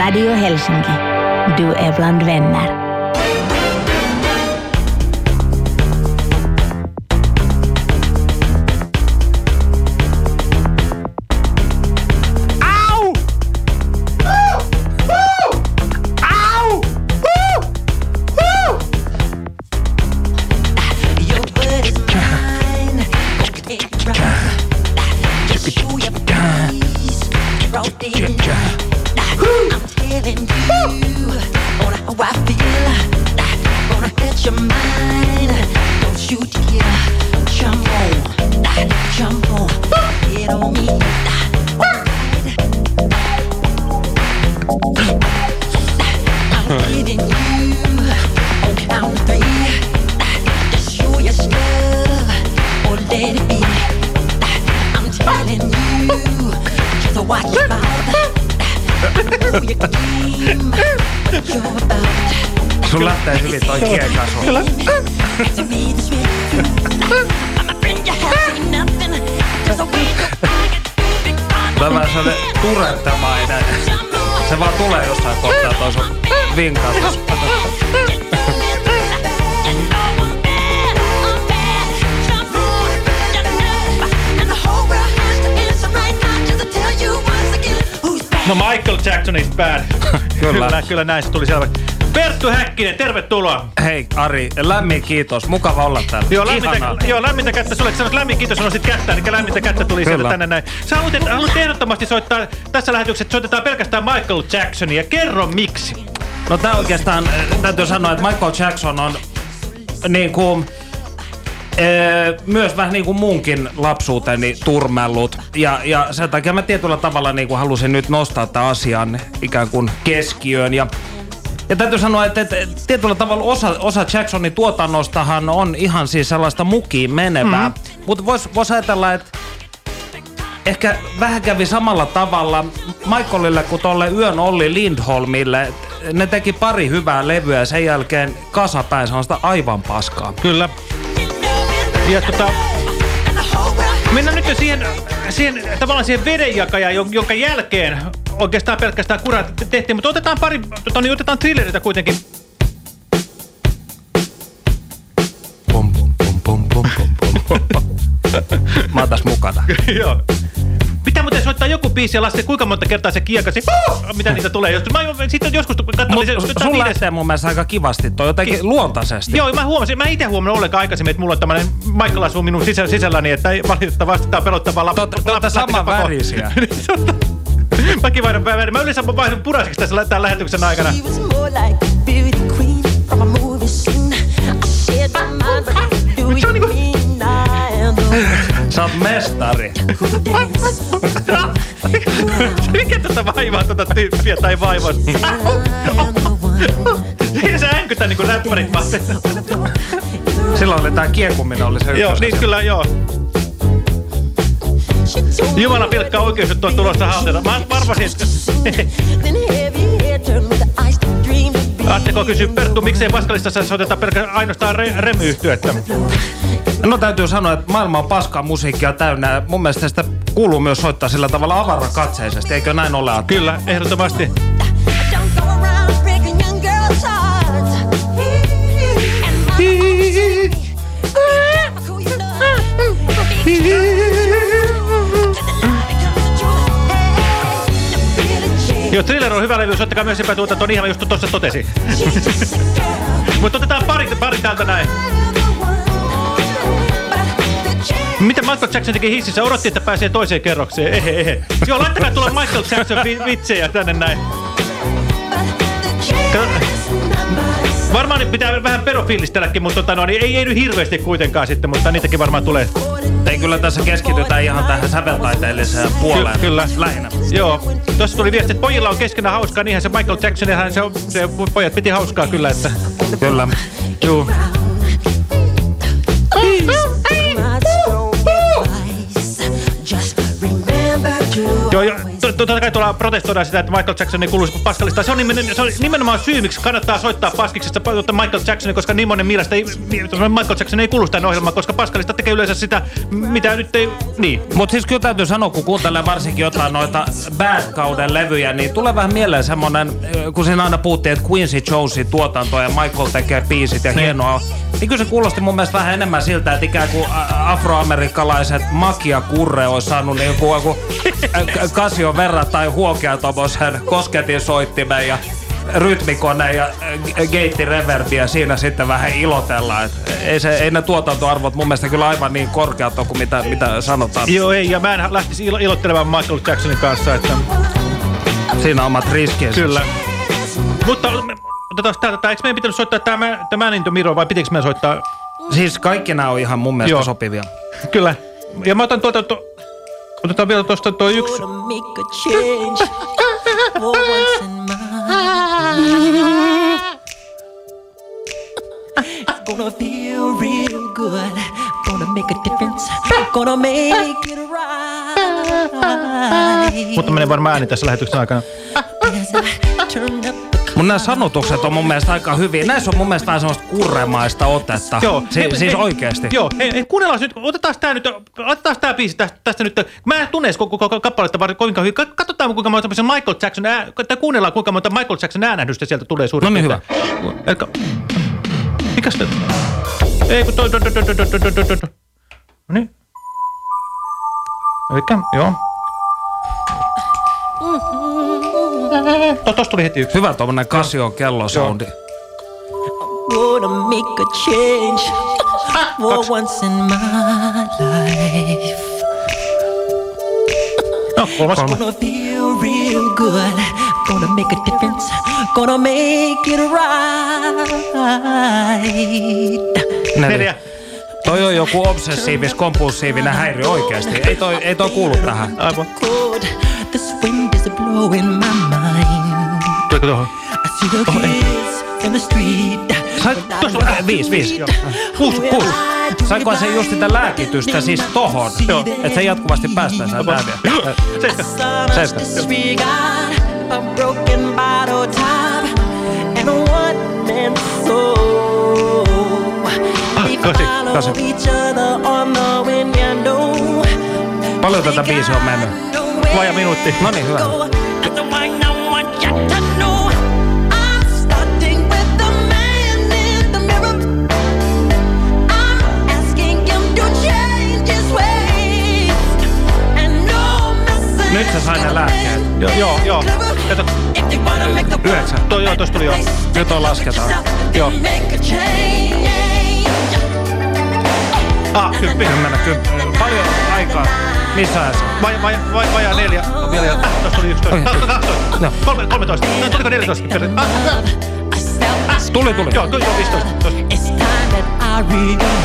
Radio Helsinki. Du är bland vänner. Kyllä. näin se tuli selväksi. Perttu Häkkinen, tervetuloa. Hei Ari, lämmin kiitos. Mukava olla täällä. Joo, lämmintä, Ihanaa. joo, lämmintä kättä sulle. Sanoit lämmin kiitos, sanoisit kättä, eli lämmintä kättä tuli sieltä Kyllä. tänne näin. Sä haluat, haluat ehdottomasti soittaa tässä lähetyksessä, että soitetaan pelkästään Michael Jacksonia. Kerro miksi. No tää oikeastaan, äh, täytyy sanoa, että Michael Jackson on niin kuin, myös vähän niin kuin munkin lapsuuteni turmellut. Ja, ja sen takia mä tietyllä tavalla niin kuin halusin nyt nostaa tämän asian ikään kuin keskiöön. Ja, ja täytyy sanoa, että, että tietyllä tavalla osa, osa Jacksonin tuotannostahan on ihan siis sellaista mukiin menevää. Mm-hmm. Mutta voisi vois ajatella, että ehkä vähän kävi samalla tavalla Michaelille kuin tolle Yön Olli Lindholmille. Ne teki pari hyvää levyä ja sen jälkeen kasapäin sellaista aivan paskaa. Kyllä. Ja tota, mennään nyt jo siihen, siihen tavallaan siihen vedenjakajaan, jon- jonka jälkeen oikeastaan pelkästään kurat tehtiin, mutta otetaan pari, tota, niin otetaan thrilleritä kuitenkin. Pum, pum, pum, pum, pum, pum. Mä oon tässä mukana. Joo. Soittaa joku biisi ja laskea, kuinka monta kertaa se kiekasi. Mitä niitä tulee? Jos, mä sitten joskus katsoin, Mut se, sun lähtee mun mielestä aika kivasti toi jotenkin Ki- luontaisesti. Joo, mä huomasin, mä itse huomannut ollenkaan aikaisemmin, että mulla on tämmönen Michael asuu minun sisä, sisälläni, että ei valitettavasti tää pelottavaa lap, Te ootte- te ootte saman värisiä. Mäkin vaihdan värin. Mä yleensä vaihdan punaiseksi tässä tämän lähetyksen aikana. She was more like a beauty queen from a movie scene. I shared my mind, but Sä oot mestari. Mikä tätä vaivaa tätä tyyppiä tai vaivaa? Siinä sä änkytät niinku räppärit vaan. Silloin oli tää kiekuminen oli se Joo, niin kyllä, joo. Jumala pilkka oikeusjuttu on tulossa halteelta. Mä arvasin, että... Aatteko kysyä Perttu, miksei Paskalistassa soiteta pelkästään ainoastaan re remyyhtyettä? No täytyy sanoa, että maailma on paskaa musiikkia täynnä. ja Mun mielestä sitä kuuluu myös soittaa sillä tavalla avarakatseisesti, eikö näin ole? Kyllä, ehdottomasti. Joo, Thriller on hyvä levy, soittakaa myös epätuotanto, niin ihan just tuossa totesi. Mutta otetaan pari, pari täältä näin. Mitä Michael Jackson teki hississä? Odotti, että pääsee toiseen kerrokseen. Ehe, ehe. Joo, laittakaa tulla Michael Jackson vi vitsejä tänne näin. Varmaan pitää vähän pedofiilistelläkin, mutta tota, no, niin ei, ei nyt hirveästi kuitenkaan sitten, mutta niitäkin varmaan tulee. Ei kyllä tässä keskitytä ihan tähän säveltaiteelliseen puoleen. Ky kyllä. Lähinnä. Joo, tuossa tuli viesti, että pojilla on keskenään hauskaa, niinhän se Michael Jackson, ja se, on- se pojat piti hauskaa kyllä, että... Kyllä. Joo, jo, to, to- totta kai tuolla protestoidaan sitä, että Michael Jackson ei kuuluisi Pascalista. Se on, nimen, se on nimenomaan syy, miksi kannattaa soittaa Paskiksesta Michael Jacksonia, koska niin monen mielestä ei, Michael Jackson ei kuulu tämän ohjelmaan, koska Pascalista tekee yleensä sitä, mitä nyt ei... Niin. Mutta siis kyllä täytyy sanoa, kun kuuntelee varsinkin jotain noita Bad-kauden levyjä, niin tulee vähän mieleen semmonen, kun siinä aina puhuttiin, että Quincy Jonesin tuotanto ja Michael tekee biisit ja hienoa. Niin kyllä se kuulosti mun mielestä vähän enemmän siltä, että ikään kuin afroamerikkalaiset Makia Kurre olisi saanut niin joku, joku Casio verran tai huokea tommosen kosketin soittimen ja rytmikone ja geitti reverbi ja siinä sitten vähän ilotella. Et ei, se, ei ne tuotantoarvot mun mielestä kyllä aivan niin korkeat ole kuin mitä, mitä sanotaan. Joo, ei, ja mä en lähtisi ilo ilottelemaan Michael Jacksonin kanssa, että Siinä on omat riskinsä. kyllä. Mutta otetaan täältä, tää, eikö meidän pitänyt soittaa tämä Man into Mirror vai pitikö meidän soittaa? Siis kaikki nämä on ihan mun mielestä Joo. sopivia. Kyllä. Ja mä otan tuota, to, otetaan vielä tuosta tuo yksi. Gonna feel real good. Gonna make a difference. Gonna make it right. Mutta menee varmaan ääni tässä lähetyksen aikana. Mun nämä sanotukset on mun mielestä aika hyviä. Näissä on mun mielestä aina semmoista kurremaista otetta. Joo. Si hei, siis hei, oikeasti. Joo, hei, kuunnellaan nyt, otetaan tämä nyt, otetaan tämä biisi tästä, tästä nyt. Mä en tunne koko, koko kappaletta kovinkaan hyvin. Katsotaan kuinka monta Michael Jackson, ää, kuunnellaan kuinka monta Michael Jackson äänähdystä sieltä tulee suurin No niin, hyvä. Elkä, mikäs te... Ei kun toi, Do, do, do, do, do, do, do, No niin. Elikkä, joo. Mm. To, tosta tuli heti yksi. Hyvä tommonen Casio kellosoundi. gonna make a change for once in my life. No, kolmas. Gonna feel real good. Gonna make a difference. Gonna make it right. Neljä. Toi on joku obsessiivis-kompulsiivinen häiriö oikeesti. Ei toi, ei toi kuulu tähän. Aivan. This wind is blowing my mind. Tuliko tuohon? I see the kids in the street. Tuossa on äh, viisi, viisi. Joo. Kuusi, kuusi. Saiko se just sitä lääkitystä siis tohon? Joo. Että se jatkuvasti päästään ääniä. Seitsemän. Seitsemän. disregard a broken bottle top and a one-man soul. They kasi, follow each other on the window. Paljon tätä biisi on mennyt? Vajaa minuutti. No niin, hyvä. Nyt se sai ne lääkkeet. Joo, joo, joo. Kato, Yhdeksän. toi, joo, tosta tuli joo. Nyt on lasketaan. Joo. Ah, kymppi. Kymmenen, kymmenen aikaa? Missä ajassa? Vai, vai, vai, vai, vai neljä. Oh. Neljä. tässä oli 11. 12. No. 3, 13. No, tuliko 14? Ah, tuli, tuli. Joo, tuli, joo, 15.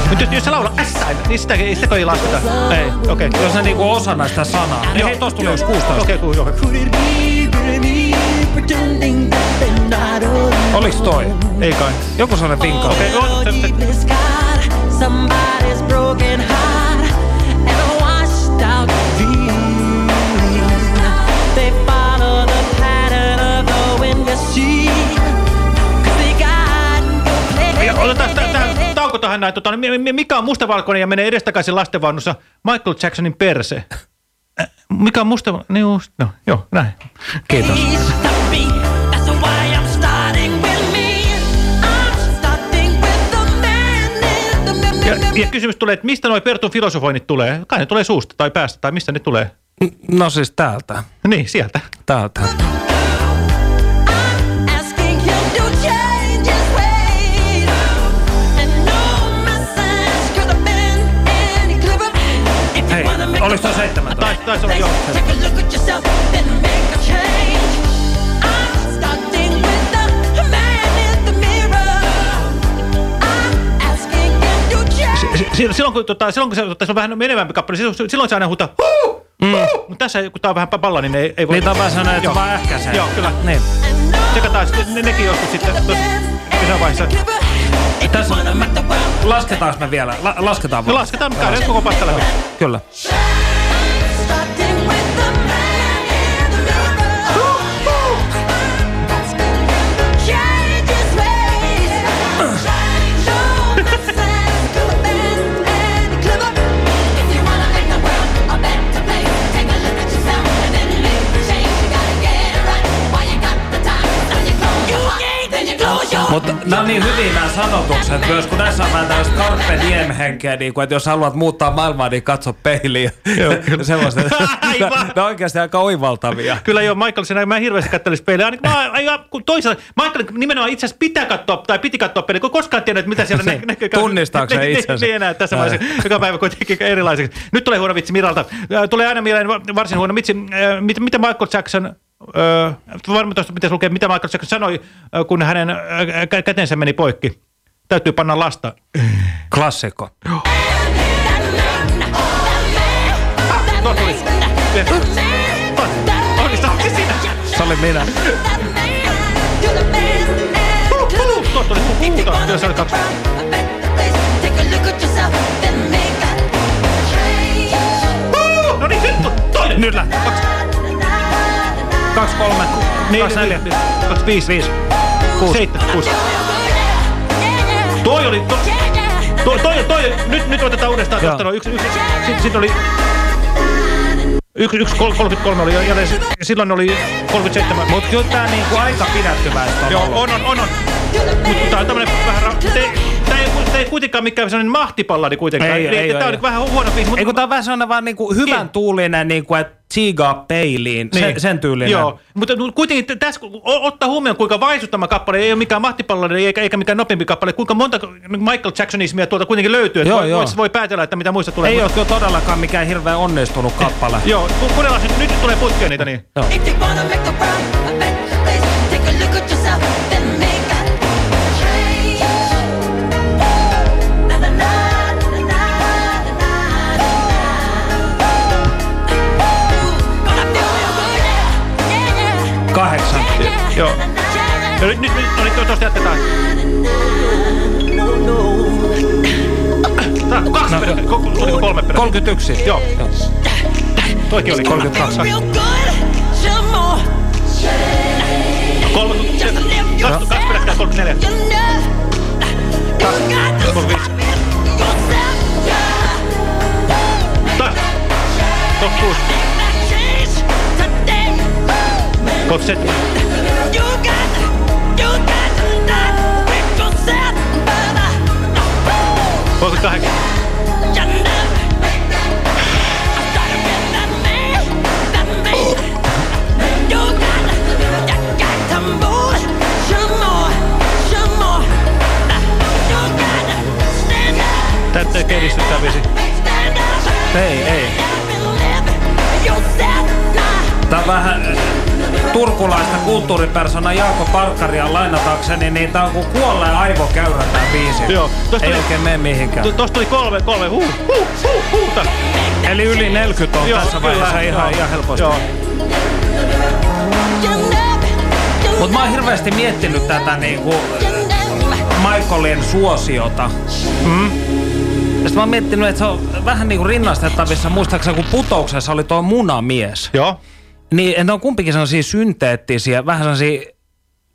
Mutta jos, jos sä laulaa S, niin sitä, sitä ei lasketa. Ei, okei. Okay. Jos se niinku osa näistä sanaa. Niin joo, hei, tosta tuli yksi 16. Okei, okay, joo. Oliks toi? Ei kai. Joku sellainen pinkka. Okei, okay, joo. Somebody's broken otetaan tauko tähän näin. Tota, niin mi- mi- mikä on mustavalkoinen ja menee edestakaisin lastenvaunussa? Michael Jacksonin perse. Äh, Mikä on musta... Niin just, no, joo, näin. Kiitos. Ja, ja kysymys tulee, että mistä noi Pertun filosofoinnit tulee? Kai ne tulee suusta tai päästä, tai mistä ne tulee? No siis täältä. Niin, sieltä. Täältä. I'm asking him to change. Si- si- Silloin kun, tota, silloin kun se, tota, se on vähän menevämpi kappale, silloin, silloin se aina huutaa huu, huu. Mutta tässä kun tää on vähän palla, niin ei, ei voi... Niin tää on vähän sellainen, että Joo. vaan ähkäsee. Joo, kyllä. Niin. No Tsekataan sitten ne, nekin joskus sitten tuossa jossain vaiheessa. Tässä world Lasketaanko me vielä? La- lasketaan No lasketaan käydään koko paska läpi. Kyllä. Mutta nämä on niin hyviä nämä sanotukset myös, kun näissä on vähän tällaista carpe diem henkeä, niin kuin, että jos haluat muuttaa maailmaa, niin katso peiliin. Semmoista. Aivan. Ne on oikeasti aika oivaltavia. Kyllä joo, Michael, sen mä en hirveästi kattelisi peiliä. Ainakin mä, kun toisaalta, Michael nimenomaan itse asiassa pitää katsoa, tai piti katsoa peiliä, kun koskaan tiedä, että mitä siellä Niin. nä- näkyy. Tunnistaako se Ne- ne- itsensä? Ne enää tässä vaiheessa, joka päivä kuitenkin erilaiseksi. Nyt tulee huono vitsi Miralta. Ää, Tulee aina mieleen va- varsin huono vitsi. Mitä, mitä Michael Jackson, Öö, varmaan tuosta pitäisi lukea, mitä Michael Jackson sanoi, kun hänen kätensä meni poikki. Täytyy panna lasta. Klassikko. No se oli minä. No niin, nyt. Nyt lähtee. 23, 24, 25, 5, 6, 7, 6. Toi oli... To, toi, toi, toi, nyt, nyt otetaan uudestaan tuosta noin. Yksi, yksi, sitten sit oli... Yksi, yksi 33 oli ja silloin oli 37. Mutta kyllä tää niinku aika pidättyväistä on Joo, on, on, on. on. Mutta tää on tämmönen vähän... Te, tää ei, ei kuitenkaan mikään sellainen mahtipalladi kuitenkaan. Ei, Niin, ei, että tää ei, on ei. nyt vähän huono biisi, mutta Ei kun tää on vähän sellainen vaan niinku hyvän Niin. tuulinen, niinku, että tsiigaa peiliin. Sen, sen tyylinen. Joo, mutta kuitenkin tässä ottaa huomioon, kuinka vaisuttama kappale, ei ole mikään mahtipalladi eikä, eikä mikään nopeampi kappale, kuinka monta Michael Jacksonismia tuolta kuitenkin löytyy, että Joo, voi, joo. voi, voi päätellä, että mitä muista tulee. Ei Mutta- ole kyllä todellakaan mikään hirveän onnistunut kappale. Joo, ku- kuunnellaan nyt, nyt tulee putkeen niitä niin. Joo. kahdeksan. Joo. No nyt, nyt, no nyt tuosta jatketaan. Kaksi no, kolme peräkkäin? 31. Joo. Toikin oli 32. 30, kaksi peräkkäin, 37. You got, you got to not with yourself, brother. 38. You know, I started with that man, that man. You got, you got to move some more, some more. You got to stand up, Tää ei. Ei. Tää on vähän äh, turkulaista kulttuuripersona Jaakko Parkkaria lainatakseni, niin tää on kuin kuolleen aivokäyrä tää biisi. Joo. Tosta Ei tuli- oikein mene mihinkään. Tu- Tosta tuli kolme, kolme, huu, huu, huu, huuta. Eli yli 40 on Joo, tässä kyllä, vaiheessa ihan, joo. ihan helposti. Joo. Mut mä oon hirveästi miettinyt tätä niinku never. Michaelin suosiota. Mm. Ja sit mä oon miettinyt, että se on vähän niinku rinnastettavissa, muistaakseni kun putouksessa oli tuo munamies. Joo. Niin, ne on kumpikin sellaisia synteettisiä, vähän sellaisia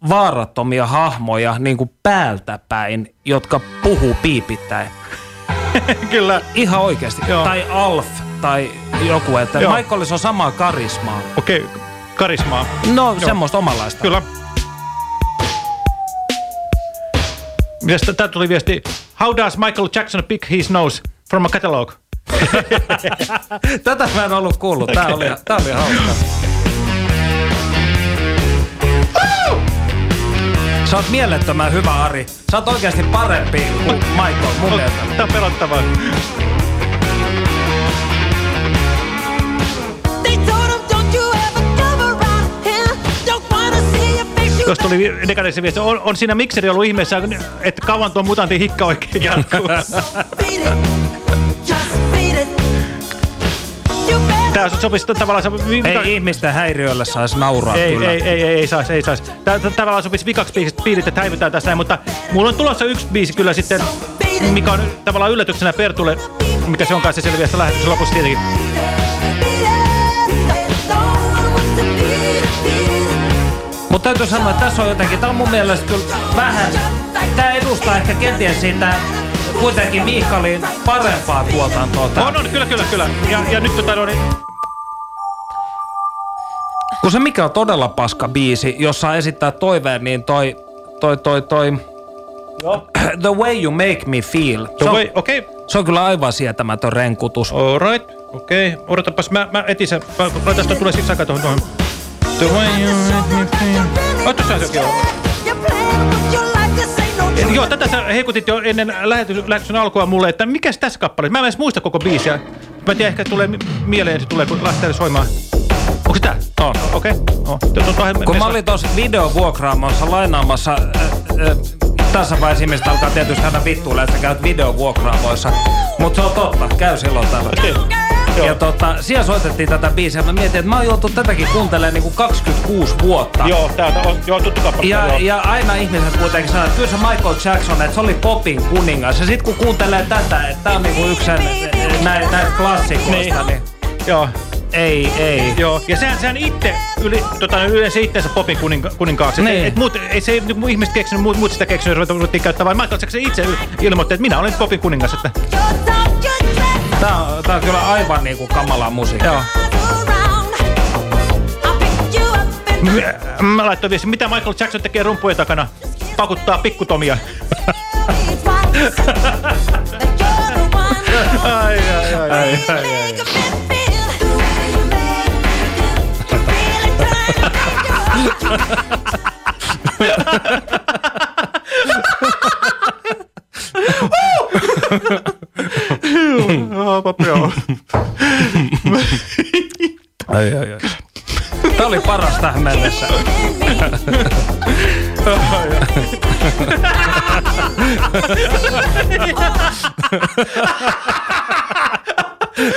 vaarattomia hahmoja niin kuin päältä päin, jotka puhuu piipittäin. Kyllä. Ihan oikeasti. Joo. Tai Alf tai joku, että Joo. Michaelissa on samaa karismaa. Okei. Karismaa. No, semmoista omanlaista. Kyllä. Mitäs tää tuli viesti? How does Michael Jackson pick his nose from a catalog? Tätä mä en ollut kuullut. Tää oli, tää oli hauska. Sä oot mielettömän hyvä, Ari. Sä oot oikeasti parempi kuin Michael, mun mielestä. Tää on pelottavaa. They told him, don't you ever come around here. Don't wanna see your face. You Tuosta tuli dekadenssi viesti. On, on siinä mikseri ollut ihmeessä, että kauan tuo mutantin hikka oikein jatkuu. Tää sopisi tavallaan... Se, vika, Ei ihmisten häiriölle saisi nauraa ei, kyllä. ei, ei, ei, ei saisi, ei saisi. Tää, tavallaan sopisi vikaksi biisit, että häivytään tässä näin, mutta mulla on tulossa yksi biisi kyllä sitten, mikä on tavallaan yllätyksenä Pertulle, mikä se onkaan se selviää sitä lähetyksen lopussa tietenkin. Mutta täytyy sanoa, että tässä on jotenkin, tämä on mun mielestä kyllä vähän, tämä edustaa ehkä kenties siitä kuitenkin Miikalin parempaa tuotantoa. Tää. On, on, kyllä, kyllä, kyllä. Ja, ja nyt tota, no, niin, Kun se mikä on todella paska biisi, jossa esittää toiveen, niin toi toi, toi, toi. Joo. The way you make me feel. Se on, Okei, okei. se on kyllä aivan sietämätön renkutus. Alright, okei. Okay. Odotapas, mä, mä etin sen. Mä- mä- Tästä tulee siis aika tuohon. tuohon. The way you make me feel. Oh, tuossa on sekin. Joo, tätä sä heikutit jo ennen lähetyksen alkua mulle, että mikäs tässä kappaleessa? Mä en edes muista koko biisiä. Mä en tiedä, ehkä tulee mi- mieleen, se tulee, kun lähtee soimaan. Onko se tää? On. Okei. Okay. Oh. Kun mä olin tuossa videovuokraamossa lainaamassa, äh, äh, tässä vaiheessa ihmiset alkaa tietysti aina vittuilla, että käyt videovuokraamoissa. Mutta se on totta, käy silloin tällä. Ja tota, siellä soitettiin tätä biisiä. Mä mietin, että mä oon joutunut tätäkin kuuntelemaan niinku 26 vuotta. Joo, täältä on, joo, tuttu kappale. Ja, joo. ja aina ihmiset kuitenkin sanoo, että kyllä se Michael Jackson, että se oli popin kuningas. Ja sit kun kuuntelee tätä, että tää on niinku yksi näitä näit klassikoista, niin. Joo. ei, ei. Joo, ja sehän, sehän itse yli, tota, yleensä itseensä popin kuninka, kuninkaaksi. Niin. Et, et muut, ei se mu- ihmiset keksinyt, muut, muut sitä keksinyt, ruvettiin käyttää, vaan Michael Jackson itse ilmoitti, että minä olen popin kuningas. Että, Tää on, tää on kyllä aivan niinku kamalaa musiikkia. joo. Mä, mä laittoin viesti, mitä Michael Jackson tekee rumpujen takana? Pakuttaa pikkutomia. Ai, ai, ai. ai, ai, ai. Joo, papi, joo. Ai, ai, ai. Tää oli paras tähän mennessä.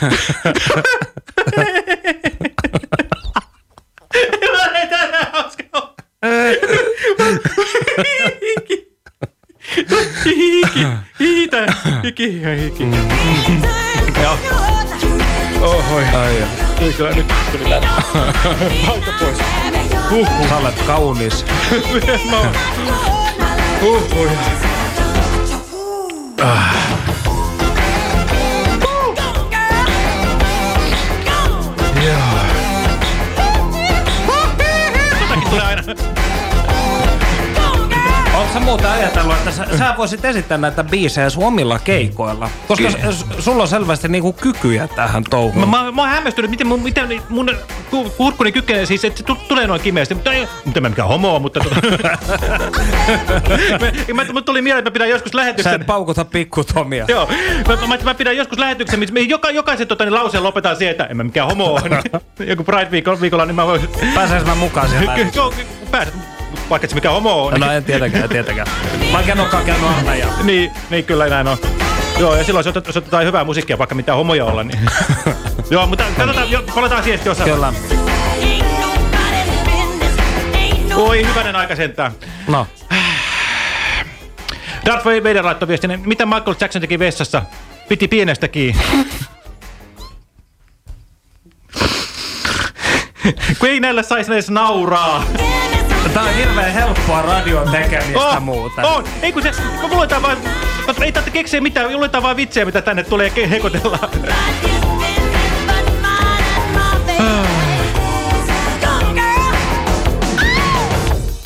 Ei tänään hauska ole. Hiki, hiitä, hiki, ja hiki. Joo. Ohoi. Ai. Tuli kyllä nyt tuli läpi. Paita pois. Sä olet kaunis. Mä oon. Uhuh. Totakin sä muuten ajatellut, että sä, sä voisit esittää näitä biisejä sun omilla keikoilla? Koska s- sulla on selvästi niinku kykyjä tähän Mä, touhuun. mä, mä oon hämmästynyt, miten mun, miten mun ku- kurkkuni kykenee siis, että se tu- tulee noin kimeästi. Mutta ei, mutta mä mikään homo, mutta... Mä, mä, mä, tuli mieleen, että mä pidän joskus Sä lähetyksen... et paukuta pikkutomia. Joo, mä, mä, mä, pidän joskus lähetyksen, missä joka, jokaisen tota, niin lauseen lopetaan siihen, että en mä mikään homo ole. Joku Pride-viikolla, viikolla, niin mä voin... Pääseekö mä mukaan? Joo, pääset, vaikka et se mikään homo on. No en tietenkään, en tietenkään. Mä en olekaan käynyt ahnaja. Niin, niin kyllä näin on. Joo, ja silloin jos otetaan hyvää musiikkia, vaikka mitään homoja olla, niin... Joo, mutta katsotaan, jo, palataan siihen sitten jossain. Kyllä. Oi, hyvänen aika sentään. No. Darth Vader laittoi viestin, mitä Michael Jackson teki vessassa? Piti pienestä kiinni. Kun ei näillä saisi edes nauraa. Tää on hirveän helppoa radion tekemistä muuten. On. Ei kun se, kun luetaan vaan, ei tarvitse keksiä mitään, luetaan vaan vitsejä, mitä tänne tulee hekotellaan.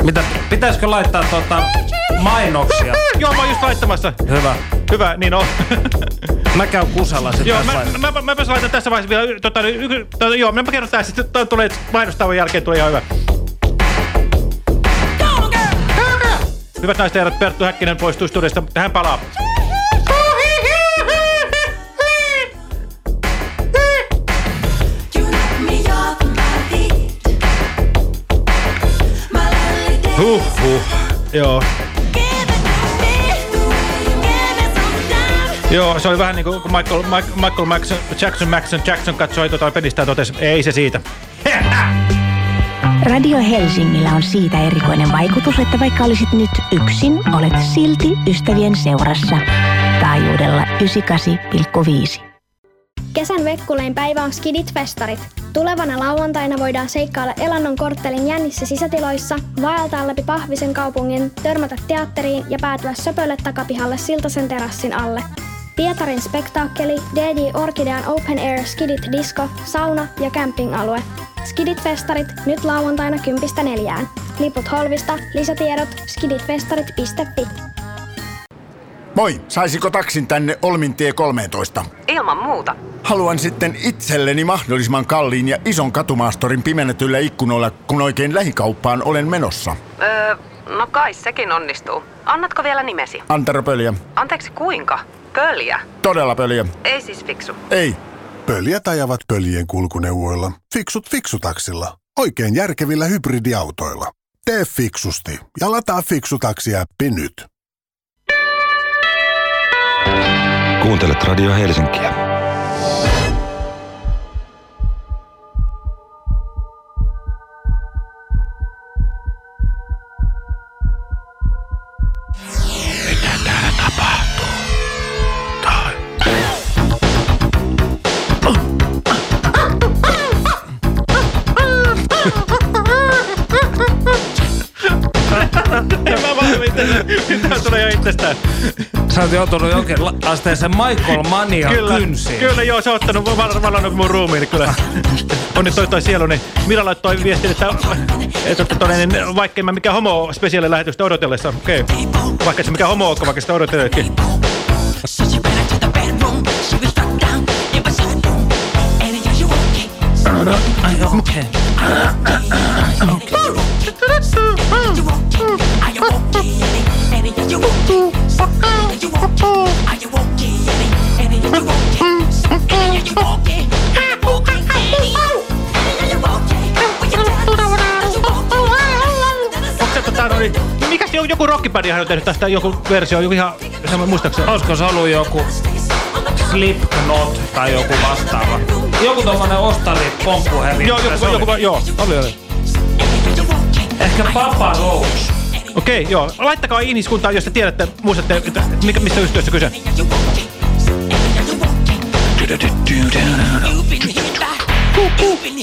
Mitä, pitäisikö laittaa tota mainoksia? Joo, mä oon just laittamassa. Hyvä. Hyvä, niin on. Mä käyn kusella sit joo, mä, mä, mä, mäpäs laitan tässä vaiheessa vielä, tota, y, tota, joo, mä kerron tää, sitten tulee mainostauon jälkeen tulee ihan hyvä. Hyvät naiset herrat, Perttu Häkkinen poistuu studiosta, mutta hän palaa. Huh, huh. Joo. Joo, se oli vähän niin kuin Michael, Michael, Michael Jackson, Jackson, Jackson, katsoi tota pelistä ja totesi, ei se siitä. Radio Helsingillä on siitä erikoinen vaikutus, että vaikka olisit nyt yksin, olet silti ystävien seurassa. Taajuudella 98,5. Kesän Vekkulein päivä on Skidit-festarit. Tulevana lauantaina voidaan seikkailla Elannon korttelin jännissä sisätiloissa, vaeltaa läpi Pahvisen kaupungin, törmätä teatteriin ja päätyä söpölle takapihalle Siltasen terassin alle. Pietarin spektaakkeli, DJ Orkidean Open Air Skidit Disco, sauna ja camping-alue. Skidit-festarit nyt lauantaina 10.4. Liput holvista, lisätiedot skiditfestarit.fi. Moi, saisiko taksin tänne Olmintie 13? Ilman muuta. Haluan sitten itselleni mahdollisimman kalliin ja ison katumaastorin pimennetyillä ikkunoilla, kun oikein lähikauppaan olen menossa. Öö, no kai sekin onnistuu. Annatko vielä nimesi? Antero Pöliä. Anteeksi, kuinka? Pöljä. Todella Pöliä. Ei siis fiksu. Ei. Pöljät ajavat pöljien kulkuneuvoilla. Fiksut fiksutaksilla. Oikein järkevillä hybridiautoilla. Tee fiksusti ja lataa fiksutaksi-appi nyt. Kuuntelet Radio Helsinkiä. Tämä tulee jo itsestään. Sä oot joutunut jonkin asteeseen Michael Mania Kyllä, kynsiin. kyllä joo, se on ottanut val- vallannut mun ruumiin, niin kyllä. On nyt toi toi sielu, niin Mira laittoi viestin, että, että, toinen, niin vaikka en mä mikä homo spesiaali lähetystä odotellessa, okei. Okay. Vaikka se mikä homo onko, vaikka sitä odotelleetkin. Okay? Okay? Okay, Joku rockibändihän on tehnyt tästä joku versio, joku ihan, muistaakseni? Olisiko se ollut joku Slipknot tai joku vastaava? Joku tommonen ostari pomppuhevi. Joo, joku, joku, joo, oli, oli. Ehkä Papa Roach. Okei, joo. Laittakaa ihmiskuntaan, jos te tiedätte, muistatte, että mikä, mistä yhtiöstä kyse.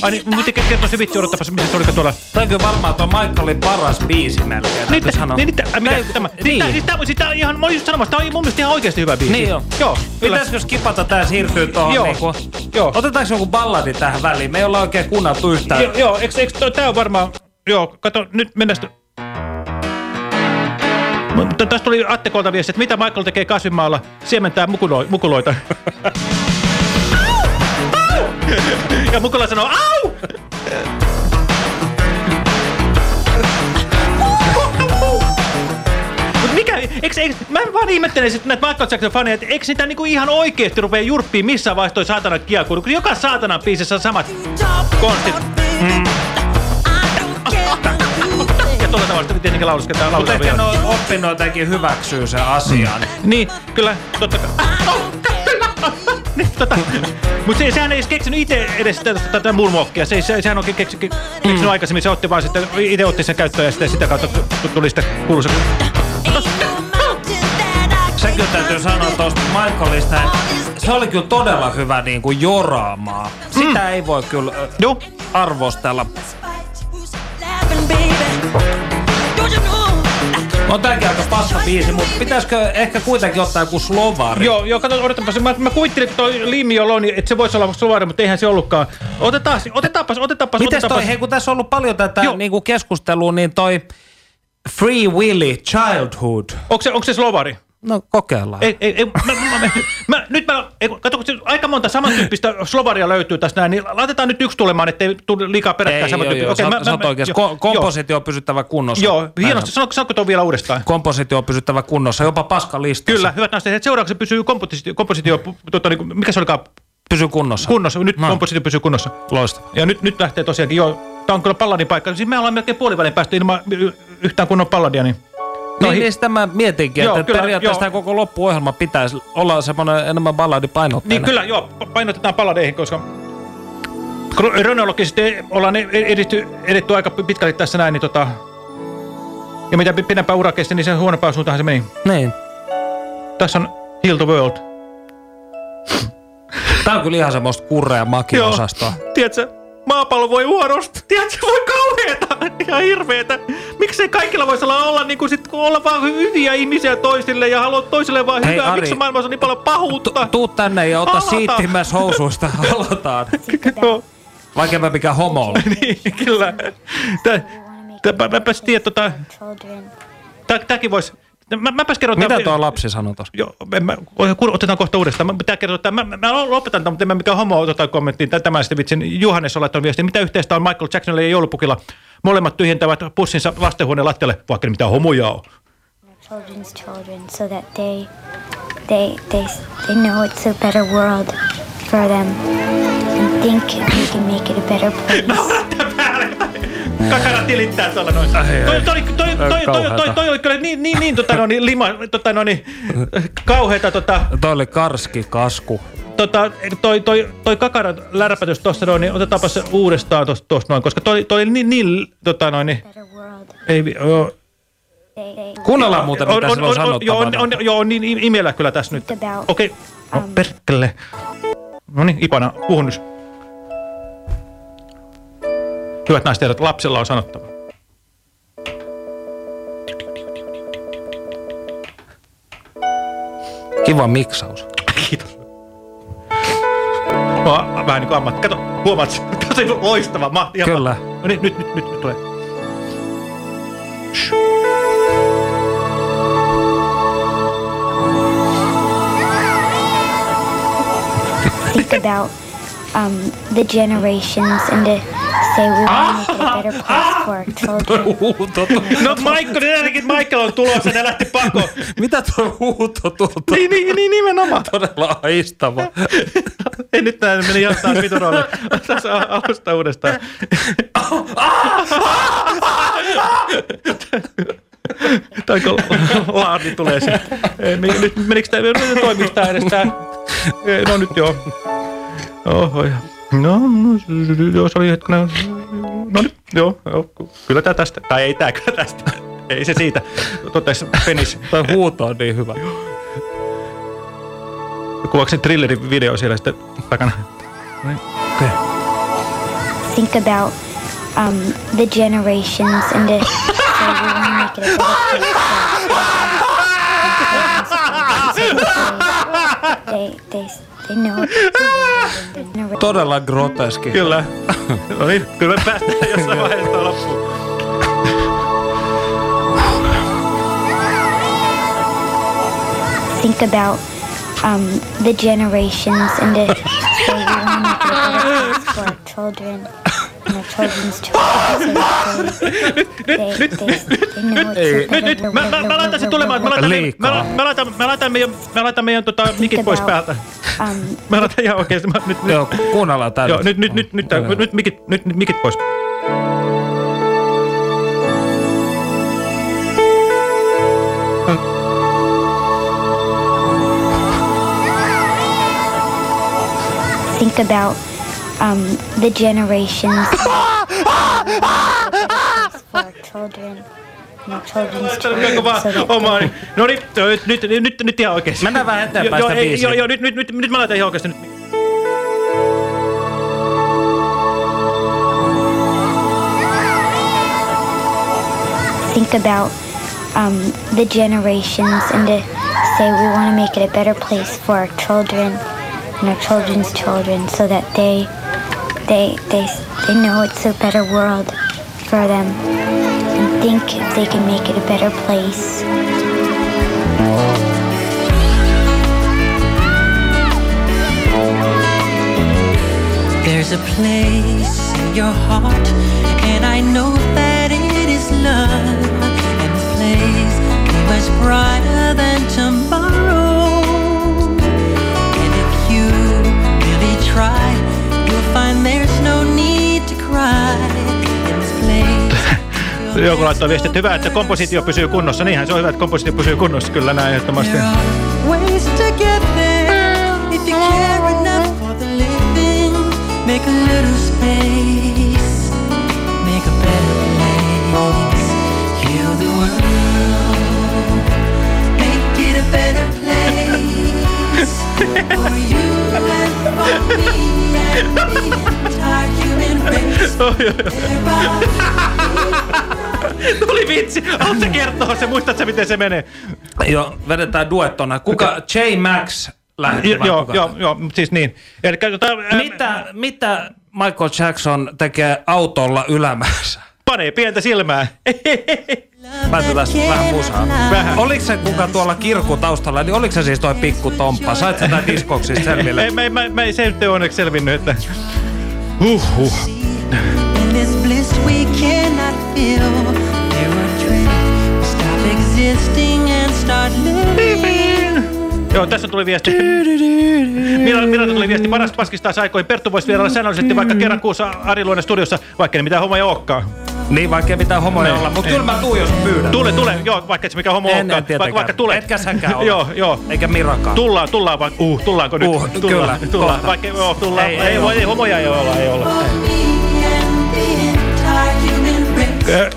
Ai niin, mun piti kertoa se vitsi, odottapas, missä se oliko tuolla. Tämä on kyllä varmaan tuo Michaelin paras biisi melkein. Niin, niin, niin, mikä, Ei, tämä, niin. Tämä, siis tämä, siis tämä, ihan, mä olin just sanomassa, tämä on mun mielestä ihan oikeasti hyvä biisi. Niin joo. Joo, kyllä. Pitäisikö skipata tää siirtyy tuohon Joo, niinku... joo. Otetaanko joku balladi tähän väliin? Me ei olla oikein kuunneltu yhtään. Joo, joo eikö, eikö tää on varmaan, joo, kato, nyt mennään sitten. Mutta tästä tuli Attekolta viesti, että mitä Michael tekee kasvimaalla, siementää mukulo, mukuloita. ja mukula sanoo, au! Mikä, eikö, eikö, mä vaan ihmettelen sit näitä Michael Jackson faneja, että eikö niitä niinku ihan oikeesti rupea jurppiin missään vaiheessa toi saatana kiakuru, kun joka saatanan biisissä on samat konstit. Ja sitten tietenkin laulusketaan Mutta laulutaan ehkä on oppinut jotenkin hyväksyy sen asian. Niin, kyllä, totta kai. Niin, tota, mutta se, sehän ei edes keksinyt itse edes tätä, tätä moonwalkia. Se, se, sehän onkin keksi, keksinyt aikaisemmin. Se otti vaan sitten, itse otti sen käyttöön ja sitten sitä kautta tuli sitten kuuluisa. Se kyllä täytyy sanoa tuosta Michaelista, että se oli kyllä todella hyvä niin kuin joraamaa. Sitä ei voi kyllä Joo. arvostella. On tääkin aika paska biisi, mutta pitäisikö ehkä kuitenkin ottaa joku slovari? Joo, joo, kato, odotapas. Mä, mä kuvittelin, että toi Limmi Oloni, että se voisi olla Slovaria, mutta eihän se ollutkaan. Otetaan, otetaanpas, otetaanpas, Mites otetaanpas. toi, hei kun tässä on ollut paljon tätä Joo. niinku keskustelua, niin toi Free Willy Childhood. Onko se, onko se Slovari? No kokeillaan. Ei, ei, ei, mä, mä, mä, mä, nyt mä, ei, kato, kun aika monta samantyyppistä Slovaria löytyy tästä näin, niin laitetaan nyt yksi tulemaan, ettei tule liikaa peräkkäin ei, joo, samantyyppistä. joo, sä, mä- Ko- kompositio on pysyttävä kunnossa. Joo, hienosti. Sanotko, sanotko tuon vielä uudestaan? Kompositio on pysyttävä kunnossa, jopa paska listassa. Kyllä, hyvät naiset, että seuraavaksi pysyy kompositio, kompositio tota, niin, mikä se olikaan Pysy kunnossa. kunnossa, nyt No. kompositio pysyy kunnossa. Loistava. Ja nyt, nyt lähtee tosiaankin, joo, tää on kyllä palladin paikka. Siis me ollaan melkein puolivälin päästy ilman yhtään kunnon palladia, niin... Niin, hi- niin sitä mä mietinkin, Joo, että kyllä, periaatteessa joo. koko loppuohjelma pitäisi olla semmoinen enemmän balladipainotteinen. Niin kyllä, joo, pa- painotetaan palladeihin, koska kronologisesti ollaan e- edisty, edetty aika pitkälle tässä näin, niin tota... Ja mitä pi- pidempään ura kesti, niin se huonompaan suuntaan se meni. Niin. Tässä on Heal the World. Tää on kyllä ihan semmoista kurrea makiosastoa. Tiedätkö, maapallo voi huonosti. Tiedätkö, voi kauheeta. ihan hirveetä. Miksei kaikilla voisi olla, olla, niin kuin sit, olla vaan hyviä ihmisiä toisille ja haluaa toisille vaan Hei, hyvää? Ari. Miksi maailmassa on niin paljon pahuutta? Tuu tänne ja ota siittimäs housuista. Aloitaan. Mä mikä homo ole. niin, kyllä. Tää, tää, mä, mäpäs tiedä, tota, tää, tääkin vois... Mä, mäpäs kerron... Mitä tää- tuo lapsi sanoi tuossa? Joo, en mä, kur- otetaan kohta uudestaan. Mä, pitää kertoa, että mä, mä, mä lopetan tämän, mutta en mä mikään homo tota kommenttiin. Tä- Tämän sitten vitsin. Juhannes on laittanut viestin. Mitä yhteistä on Michael Jacksonille ja joulupukilla? Molemmat tyhjentävät pussinsa lastenhuoneen lattialle, vaikka ne mitään homoja on. children's children so that they they they they know it's a better world for them and think they can make it a better place. Kakara tilittää tuolla noin. Toi, toi, toi, toi, toi, toi, toi, toi oli kyllä niin, niin, niin, tota, no, niin, lima, tota, no, niin, kauheeta tota, Toi oli karski kasku. tota, toi, toi, toi kakaran lärpätys tuossa noin, niin otetaanpa se uudestaan tuosta tuosta noin, koska toi, toi oli niin, niin, tota noin, niin, ei, joo, Kuunnellaan muuten, mitä on, sillä on on, on, joo, on, sanottavana. on, joo, on niin imellä kyllä tässä nyt. Okei, no perkele. No niin, Ipana, puhun nyt. Hyvät naiset ja herrat, lapsella on sanottava. Kiva miksaus. Kiitos. No, vähän niin kuin ammatti. Kato, huomaat, se? tosi loistava. Mahti, ihan Kyllä. No niin, nyt, nyt, nyt, nyt tulee. think about um, the generations and to say we want to make it a better place for our children. Huuto tu- No Michael, ainakin Michael on tulossa, ne lähti pakoon. Mitä tuo huuto tuolta? Niin, niin, niin nimenomaan. Todella aistava. Ei nyt tää meni ihan taas viturolle. Tässä alusta uudestaan. Tai kun laarni tulee me- Nyt menikö tää, nyt toimiks tää edes? Ei, No nyt joo. Oho, ja. No, no, joo, se oli hetkinen. No nyt, joo, joo, kyllä tää tästä. Tai ei tää kyllä tästä. Ei se siitä. Totes penis. Tuo huuto on niin hyvä. Kuvauksen thrillerin video siellä sitten takana. Niin, okei. Think about um, the generations and to say we want to make it a better place for our children. They, they, Todella groteski. Kyllä. No niin, kyllä me päästään jossain vaiheessa loppuun. think about um, the generations and place for children and know it's a Nyt, nyt, mä, mä, mä laitan sen tulemaan. Mä laitan, mä, laitan, mä laitan meidän, mä laitan meidän tota, mikit pois päältä. Mä laitan ihan oikeesti. Mä, nyt, nyt, Joo, kuunnellaan tää joo, nyt, nyt, nyt, nyt, nyt, nyt, mikit, nyt, nyt mikit pois. think about um, the generations for our children and our children's children so that omaa. they, No niin, nyt, nyt, nyt, nyt, nyt ihan oikeesti. Mennään vähän eteenpäin Joo, sitä biisiä. joo, joo, nyt, nyt, nyt, nyt mä laitan ihan oikeesti. Nyt. think about um, the generations and to say we want to make it a better place for our children and our children's children so that they they they they know it's a better world for them and think they can make it a better place. There's a place in your heart, and I know that it is love. And the place be much brighter than tomorrow. Try, you'll find there's no need to cry. Joku laittoi viesti, että hyvä, että kompositio pysyy kunnossa. Niinhän se on hyvä, että kompositio pysyy kunnossa kyllä näin ehdottomasti. Make a little space, Tuli vitsi. Haluatko kertoa se? Muistatko miten se menee? Joo, vedetään duettona. Kuka? J. Max vai Joo, kuka? joo, joo, siis niin. Eli tota, ää, Mitä, mitä Michael Jackson tekee autolla ylämässä? panee pientä silmää. Laitetaan vähän musaa. Vähän. Oliko se kuka tuolla kirkku taustalla, niin oliko se siis toi pikku Tomppa? Sait sä tää diskoksista selville? Ei, mä, mä, mä, ei se nyt onneksi selvinnyt, että... Huhhuh. In this bliss we cannot feel. There are dreams. Stop existing and start living. Joo, tässä tuli viesti. Mira, Miralta tuli viesti. Paras paskistaa aikoihin. Perttu voisi vierailla säännöllisesti vaikka kerran kuussa Ari Luonen studiossa, vaikka ei mitään homoja olekaan. Niin, vaikka ei mitään homoja Niin. olla, mutta kyllä mä tuun, jos pyydän. Tule, tule. Joo, vaikka et se mikä homo En, en olekaan. tietenkään. Vaikka, vaikka tule. Etkä säkään ole. joo, joo. Eikä Mirakaan. Tullaan, tullaan vaikka. Uh, tullaanko nyt? Uh, tullaan, kyllä, tullaan. kohta. Vaikka joo, tullaan. Ei, Ei, ei ei, ole. ei, homoja ei olla, ei olla. Ö,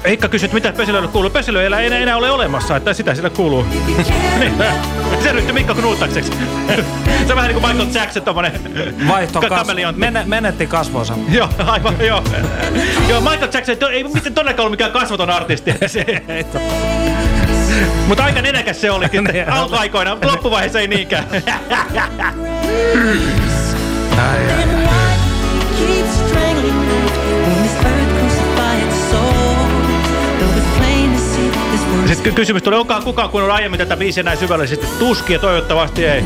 Heikka kysyy, että mitä Pösilöille kuuluu. Pösilö ei enää, enää, ole olemassa, että sitä sille kuuluu. se ryhtyi Mikko Knuutakseksi. se on vähän niin kuin Michael Jackson, tommonen Vaihto kameleontti. Men, menetti kasvonsa. Joo, aivan, joo. joo, Michael Jackson ei miten todellakaan ollut mikään kasvoton artisti. Mutta aika nenäkäs se olikin. Niin, Alkuaikoina, loppuvaiheessa ei niinkään. Keep Sitten ky- kysymys tuli, onkaan kukaan kuunnellut aiemmin tätä biisiä näin syvällisesti? Tuskia toivottavasti ei.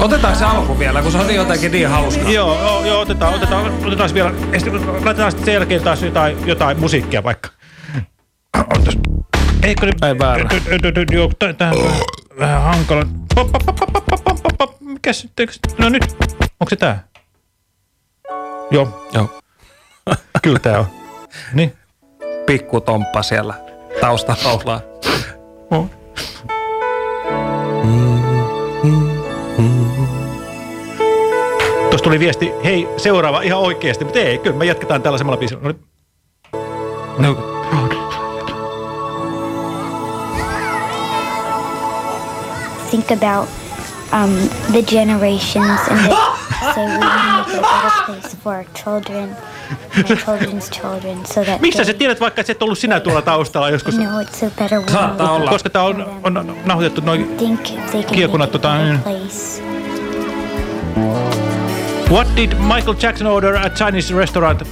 Otetaanko se alku vielä, kun se on jotenkin niin hauska? Joo, joo, joo otetaan, otetaan, otetaan vielä. ja Laitetaan sitten sen jälkeen taas jotain, jotain musiikkia vaikka. Eikö nyt... Ei väärä. Joo, on vähän- hankala. Mikäs nyt? No nyt. Onko se tää? Joo, Joo. kyllä tää on. Niin. Pikku Tomppa siellä taustalla laulaa. Oh. Tuossa tuli viesti, hei seuraava ihan oikeasti, mutta ei, kyllä me jatketaan tällä samalla biisillä. No. No, Think about um, the generations and the, say we want to make a better place for our children and our children's children so that Mistä sä tiedät vaikka, että se et ollut sinä tuolla taustalla joskus? know it's a better world. Saattaa olla. Koska tää on, on nauhoitettu noin... Can Kiekunat tota, niin. What did Michael Jackson order at Chinese restaurant?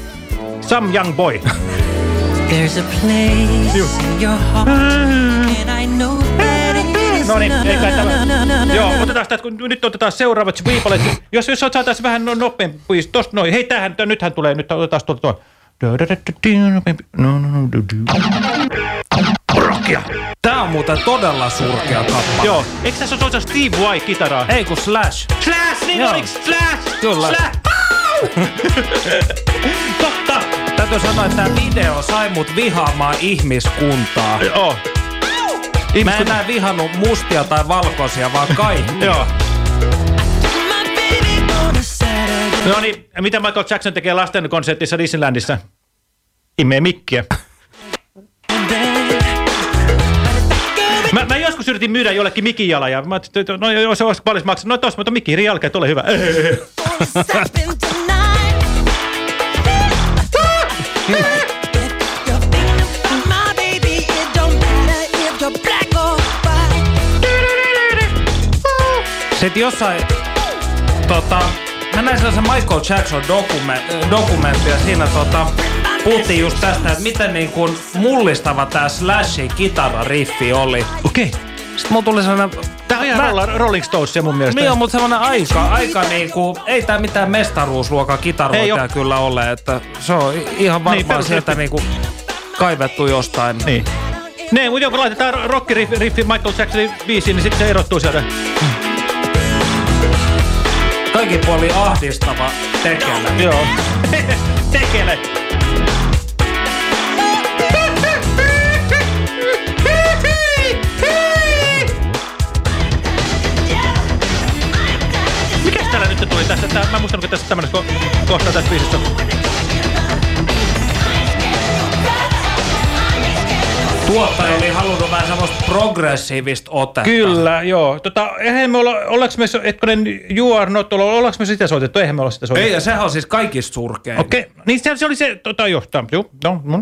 Some young boy. There's a place in your heart, and I No niin, ei kai love. tämä. Joo, otetaan sitä, kun nyt otetaan seuraavat viipalet. Jos, jos saataisiin vähän no, nopeampi, pois, tosta noin. Hei, tähän, tää- nythän tulee, nyt otetaan tuolta tuo. No, no, no. Rockia. Tää on muuten todella surkea kappale. Joo, eikö tässä soita Steve Vai kitaraa? Ei kun Slash. Slash, niin Joo. oliks? Slash! Kyllä. Slash! Totta! Täytyy sanoa, että tämä video sai mut vihaamaan ihmiskuntaa. Joo. Mä en enää vihannut mustia tai valkoisia, vaan kaikki. Joo. No niin, mitä Michael Jackson tekee lasten konsertissa Disneylandissa? Imee mikkiä. Mä, mä joskus yritin myydä jollekin mikin jala ja mä no jos se olisi paljon maksaa. No tossa, mutta mikki jälkeen, ole hyvä. Sitten jossain, tota, mä näin sellaisen Michael Jackson dokume, dokumentti ja siinä tota, puhuttiin just tästä, että miten niin kuin mullistava tää Slashin kitarariffi oli. Okei. Sitten mulla tuli sellainen... Tää on ihan Mä- Rolling Stonesia mun mielestä. Niin on, mutta semmoinen aika, aika niinku, ei tää mitään mestaruusluokan kitaroita kyllä ole, että se on ihan varmaan perusriffi. sieltä niinku kaivettu jostain. Niin. Ne, mutta kun laitetaan rockiriffi riffi Michael Jacksonin biisiin, niin sitten se erottuu sieltä. Kaikin puoli ahdistava tekele. Joo. Tekele. Mikäs täällä nyt tuli tässä? Tää, mä muistan, kun tässä tämmönen ko kohta tässä biisissä. Tuottaja oli halunnut vähän semmoista progressiivista otetta. Kyllä, joo. Tota, eihän me olla, ollaanko me, etkonen You Are Not, olla- ollaanko me sitä soitettu? Eihän me olla sitä soitettu. Ei, ja sehän on siis kaikista surkein. Okei, niin se, se oli se, tota, joo, tam, joo, no, no.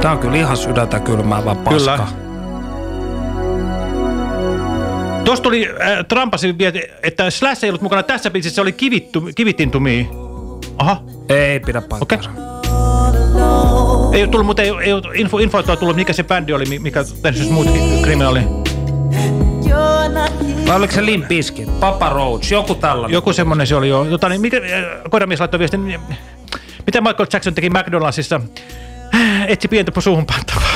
Tää on kyllä ihan sydäntä kylmäävä paska. Kyllä. Tuossa tuli äh, Trumpasin vieti, että Slash ei ollut mukana tässä biisissä, se oli kivittu, Aha. Ei pidä paikkaansa. Ei ole tullut, mutta ei, ei ole info, infoitua tullut, mikä se bändi oli, mi- mikä tehnyt muut kriminaali. Vai oliko se Limp Bizkit, Papa Roach, joku tällainen? Joku semmonen se oli jo. Tota, niin, miten, äh, koiramies laittoi viestin, niin, mitä Michael Jackson teki McDonaldsissa? Etsi pientä suuhun pantavaa.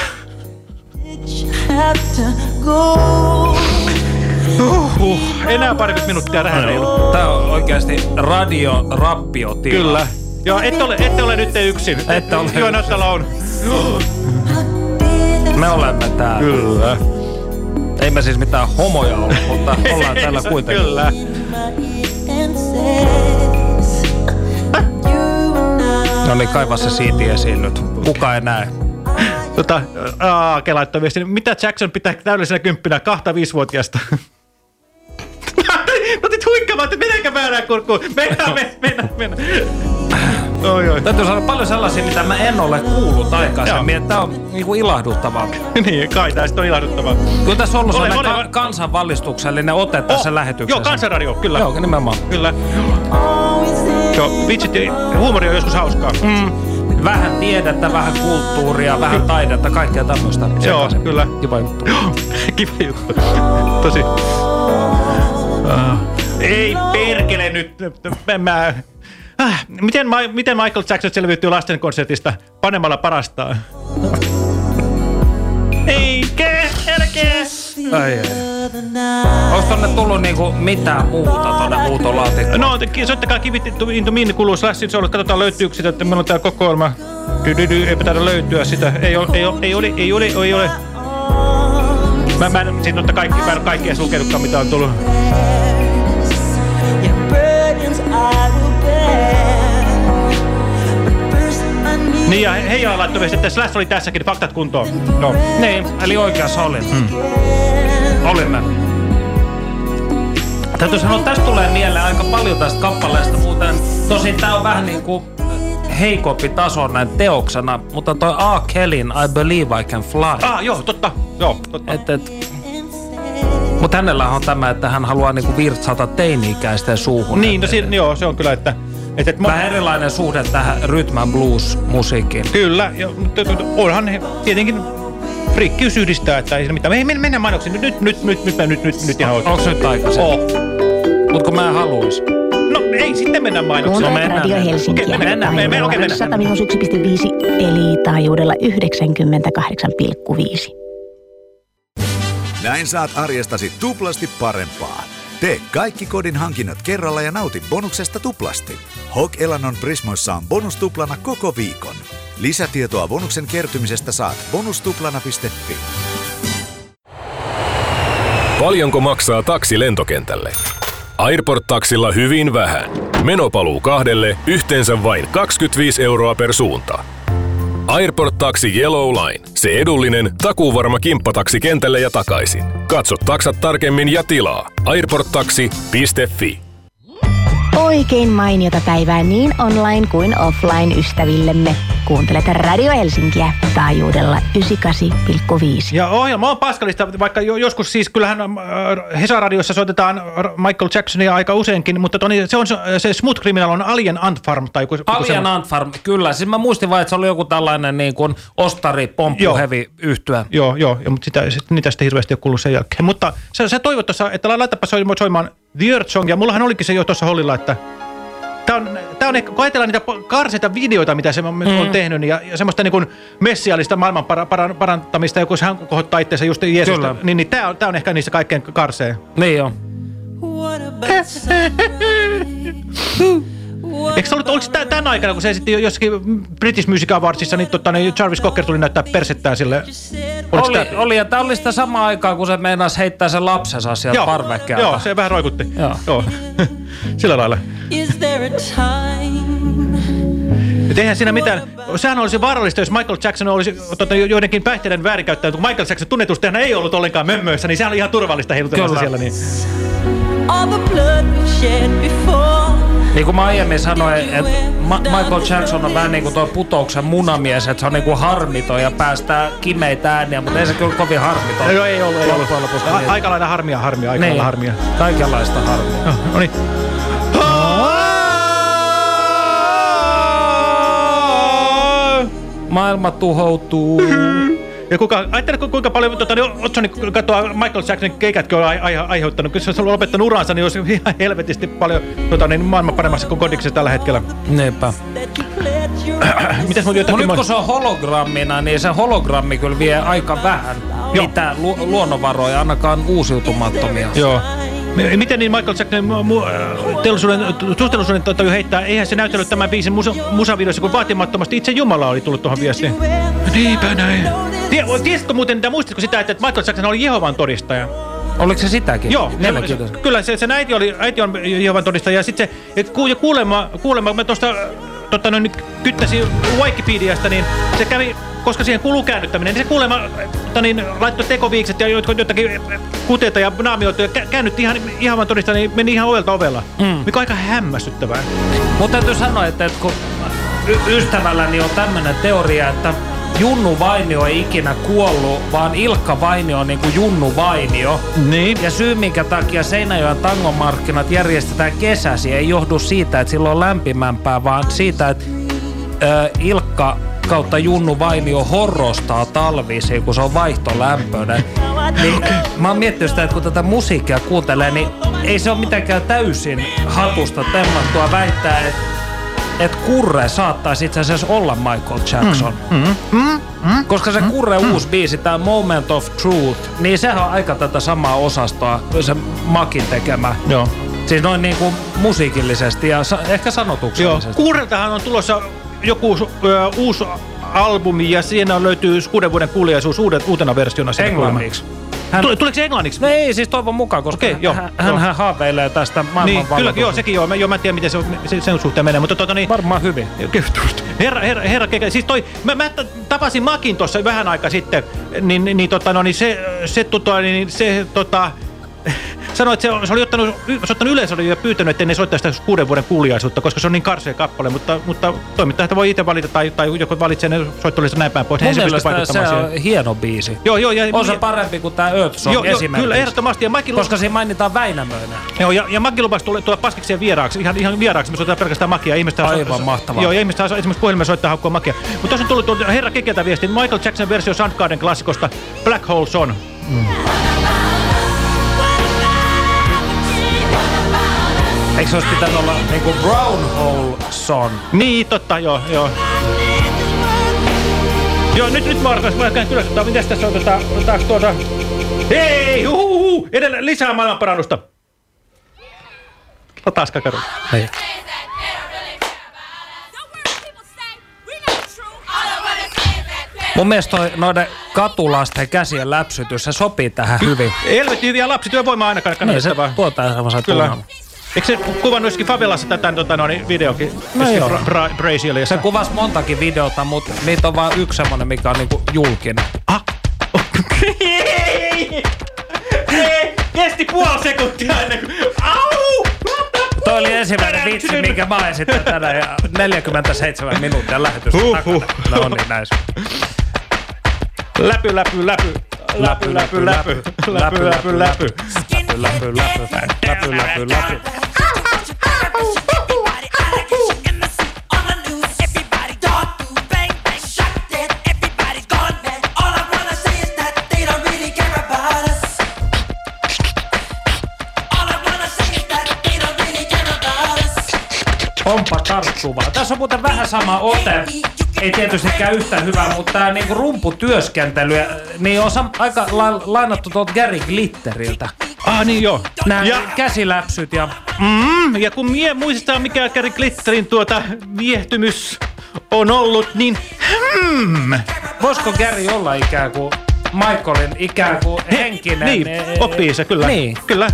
Uh, enää parikymmentä minuuttia tähän reilu. Tää on oikeasti radio rappio Kyllä. Joo, ette ole, ette ole nyt yksin. Ette ole Joo, not alone. Me olemme täällä. Kyllä. Ei me siis mitään homoja olla, mutta ollaan täällä kuitenkin. Kyllä. No niin, kaiva se siitä esiin nyt. Kuka ei näe? Tota, Aake laittoi viestin, mitä Jackson pitää täydellisenä kymppinä kahta viisivuotiaasta? No nyt huikkaamaan, että meneekö väärään kurkkuun? Mennään, mennään, mennään. Oi, oi. Täytyy sanoa paljon sellaisia, mitä mä en ole kuullut aikaisemmin. Että tää on niinku ilahduttavaa. niin, kai tää sit on ilahduttavaa. Kyllä tässä on ollut sellainen ka- kansanvallistuksellinen ote tässä Oh, lähetyksessä. Joo, kansanradio, kyllä. Joo, nimenomaan. Kyllä. Joo, vitsit ja huumori on joskus hauskaa. Mm. Vähän tiedettä, vähän kulttuuria, vähän taidetta, kaikkea tämmöistä. Joo, kyllä. Kiva juttu. Kiva juttu. Tosi. Uh, ei perkele nyt. Mä, äh, miten, miten Michael Jackson selviytyy lastenkonsertista panemalla parastaan? Eikä, älkää. Ai, ai. Onko tonne tullut niinku mitään muuta tonne huutolaatikkoon? No, soittakaa kivit into min kuluu slashin solut. Katsotaan löytyykö sitä, että meillä on tää kokoelma. Dydydy, eipä taida löytyä sitä. Ei ole, ei ole, ei ole, ei ole, ei ole. Mä, mä en, siinä kaikki, mä en edes lukenutkaan, mitä on tullut. Niin ja Heija laittoi viesti, että Slash oli tässäkin, faktat kuntoon. No. Niin, eli oikeassa olin. Hmm. Olimme. Täytyy sanoa, tästä tulee mieleen aika paljon tästä kappaleesta muuten. Tosin tää on vähän niin kuin heikompi taso näin teoksena, mutta toi A. Kellin I Believe I Can Fly. Ah, joo, totta. Joo, totta. Et, et. Mutta hänellä on tämä, että hän haluaa niinku virtsata teini-ikäisten suuhun. Niin, no siinä, joo, se on kyllä, että... että, että Vähän erilainen suhde tähän rhythm blues-musiikkiin. Kyllä, ja, mutta onhan he tietenkin frikkiys yhdistää, että ei siinä mitään. Me mennään mainoksiin. Nyt, nyt, nyt, nyt, nyt, nyt, nyt, nyt ihan oikein. Onks nyt aikaisin? Oo. Mut kun mä en haluis. No ei, sitten mennään mainoksiin. No mennään, Radio mennään. Helsinkiä. Okei, mennään, mennään, mennään, okei, mennään. 101,5 eli taajuudella 98,5. Näin saat arjestasi tuplasti parempaa. Tee kaikki kodin hankinnat kerralla ja nauti bonuksesta tuplasti. Hog Elannon Prismoissa on bonustuplana koko viikon. Lisätietoa bonuksen kertymisestä saat bonustuplana.fi. Paljonko maksaa taksi lentokentälle? Airport-taksilla hyvin vähän. Menopaluu kahdelle yhteensä vain 25 euroa per suunta. Airport-taksi Yellow Line. Se edullinen, takuuvarma kimppataksi kentälle ja takaisin. Katso taksat tarkemmin ja tilaa. airporttaksi.fi Oikein mainiota päivää niin online kuin offline ystävillemme. Kuuntelet Radio Helsinkiä taajuudella 98,5. Ja ohjelma on paskalista, vaikka jo, joskus siis kyllähän äh, Hesa-radiossa soitetaan Michael Jacksonia aika useinkin, mutta toni, se on se, Smooth Criminal on Alien Ant Farm. Tai joku Alien semmoinen. Ant Farm, kyllä. Siis mä muistin vain, että se oli joku tällainen niin kuin ostari, pomppu, Joo. heavy yhtyä. Joo, joo, ja, mutta sitä, sit, niitä sitten hirveästi ole kuullut sen jälkeen. Mutta sä, sä toivot tuossa, että laitapa soimaan The Earth Song, ja mullahan olikin se jo tuossa hollilla, että Tää on, tää on ehkä, kun ajatellaan niitä karseita videoita, mitä se on, mm. on tehnyt, niin ja, ja semmoista niin kuin messiaalista maailman para, para, parantamista, joku hän kohottaa itseensä just Jeesusta, Kyllä. niin, niin tää, on, tää on ehkä niissä kaikkein karseen. Niin joo. Eikö se ollut, oliko se tän, tän aikana, kun se esitti jo jossakin British Music Awardsissa, niin, totta, niin Jarvis Cocker tuli näyttää persettään sille. Oliko Oli, tää- oli, ja tämä oli sitä samaa aikaa, kun se meinasi heittää sen lapsensa sieltä parvekkeelta. Joo, se vähän roikutti. Joo. joo. Sillä lailla. Is there a time? Et eihän siinä mitään. Sehän olisi vaarallista, jos Michael Jackson olisi tota, jo- joidenkin päihteiden väärinkäyttäjä. Kun Michael Jackson tunnetusti hän ei ollut ollenkaan mömmöissä, niin sehän oli ihan turvallista heilutella Kyllä. siellä. Niin. all the blood shed before. Niin kuin mä aiemmin sanoin, että Ma- Michael Jackson on vähän niin kuin tuo putouksen munamies, että se on niin kuin harmiton ja päästää kimeitä ääniä, mutta ei se kyllä kovin harmiton. Joo, ei ollut, ei ollut. A- niin. aika lailla harmia, harmia, aika Niin. harmia. Kaikenlaista harmia. No, no niin. Maailma tuhoutuu. Ja kuka, ajatteletko kuinka paljon tota, niin Otsoni katoa Michael Jacksonin keikätkin on ai, ai, aiheuttanut. Kun se on lopettanut uransa, niin olisi ihan helvetisti paljon tota, niin maailman paremmassa kuin kodiksessa tällä hetkellä. Niinpä. Mitäs mun No jotakin... nyt kun se on hologrammina, niin se hologrammi kyllä vie aika vähän mitään lu- luonnonvaroja, ainakaan uusiutumattomia. Joo. Miten niin Michael Jackson äh, teollisuuden, suhteellisuuden taju heittää? Eihän se näytellyt tämän biisin musa, musavideossa, kun vaatimattomasti itse Jumala oli tullut tuohon viestiin. Niinpä näin. Tie, tiesitkö muuten, tai muistatko sitä, että Michael Jackson oli Jehovan todistaja? Oliko se sitäkin? Joo, se, kyllä se, sen äiti, oli, äiti on Jehovan todistaja ja sitten se, et ku, ja kuulemma, kuulemma, mä tuosta tota, noin, kyttäsin Wikipediasta, niin se kävi, koska siihen kuuluu käännyttäminen, niin se kuulemma tota, niin, laittoi tekoviikset ja jotakin kuteita ja naamioita ja kä- käännytti ihan Jehovan todistaja, niin meni ihan ovelta ovella. Mm. Mikä on aika hämmästyttävää. Mutta täytyy sanoa, että, että kun ystävälläni on tämmöinen teoria, että Junnu Vainio ei ikinä kuollut, vaan Ilkka Vainio on niin kuin Junnu Vainio. Niin. Ja syy, minkä takia Seinäjoen tangomarkkinat järjestetään kesäsi, ei johdu siitä, että silloin on lämpimämpää, vaan siitä, että ö, Ilkka kautta Junnu Vainio horrostaa talvisin, kun se on vaihtolämpöinen. Niin, mä oon miettinyt sitä, että kun tätä musiikkia kuuntelee, niin ei se ole mitenkään täysin hatusta temmattua väittää, että et Kurre saattaisi itse asiassa olla Michael Jackson. Mm, mm, mm, Koska se Kurre mm. uusi biisi, tämä Moment of Truth, niin sehän on aika tätä samaa osastoa, se Makin tekemä. Joo. Siis noin niin kuin musiikillisesti ja sa- ehkä Joo. sanotuksellisesti. Kuureltahan on tulossa joku ö, uusi albumi ja siinä löytyy kuuden vuoden kuuliaisuus uudet, uutena versiona. Englanniksi. Hän... Tule, tuleeko se englanniksi? No ei, siis toivon mukaan, koska Okei, joo, hän, joo. hän haaveilee tästä maailman Niin, kyllä, joo, sekin joo. Mä, joo, mä en tiedä, miten se, se sen suhteen menee, mutta tota niin... Varmaan hyvin. Herra, herra, herra, siis toi, mä, mä tapasin Makin tuossa vähän aika sitten, niin, niin, niin, tota, no, niin se, se, tota, niin, se, tota, sanoi, että se, se oli ottanut, se ottanut yleisölle ja pyytänyt, että ne soittaa sitä kuuden vuoden kuuliaisuutta, koska se on niin karsea kappale, mutta, mutta toimittajat voi itse valita tai, tai joku valitsee ne soittolistat näin päin pois. Mun mielestä se on siihen. hieno biisi. Joo, joo. Ja, On se parempi kuin tämä Earth Song Joo, joo, esimerkiksi. kyllä, ehdottomasti. Ja Maki Koska siinä mainitaan Väinämöinen. Joo, ja, ja Maki lupasi tulla, tulla paskikseen vieraaksi, ihan, ihan vieraaksi, me soitetaan pelkästään Makia. Ihmiset Aivan mahtavaa. Joo, ja ihmiset saa esimerkiksi puhelimella soittaa haukkua Makia. Mutta tuossa on tullut herra Kekeltä viesti, Michael Jackson versio Soundgarden klassikosta Black Hole Son. Eikö se olisi pitänyt olla niinku Brown Hole Son? Niin, totta, joo, joo. Joo, nyt, nyt mä alkaisin, mä käyn kyllä, että mitäs tässä on tota, taas tuota... Hei, huhuhu, edelleen lisää maailmanparannusta. Taas kakaru. Niin. Mun mielestä toi, noiden katulasten käsien läpsytys, se sopii tähän hyvin. Helvetti hyviä lapsityövoimaa ainakaan Niin, se tuottaa semmoisen Kyllä. Eikö se kuvannut joskin favelassa tätä tota, no, niin videokin? No joo. Bra- Bra-. Se kuvasi montakin videota, mutta niitä on vain yksi semmonen, mikä on niinku julkinen. Ei! Kesti puoli sekuntia ennen kuin... Au! Toi oli ensimmäinen vitsi, minkä mä esitän tänään ja 47 minuuttia lähetystä Huhhuh. takana. No niin, näin. Läpy, läpy, läpy. Läpy, läpy, läpy. Läpy, läpy, läpy. Läpy, läpy, läpy. Läpy, läpy, läpy. Onpa tarttuvaa. Tässä on muuten vähän sama ote. Ei tietystikään yhtä hyvä, mutta tämä niinku rumputyöskentely, niin on sam- aika la- lainattu tuolta Gary Glitteriltä. Ah niin joo. Nämä Ja- käsiläpsyt ja... Mm, ja kun mie muistaa mikä Gary Glitterin tuota viehtymys on ollut, niin hmm. Voisiko Gary olla ikään kuin Michaelin ikään kuin henkinen... Niin, oppii se kyllä. Niin. Kyllä.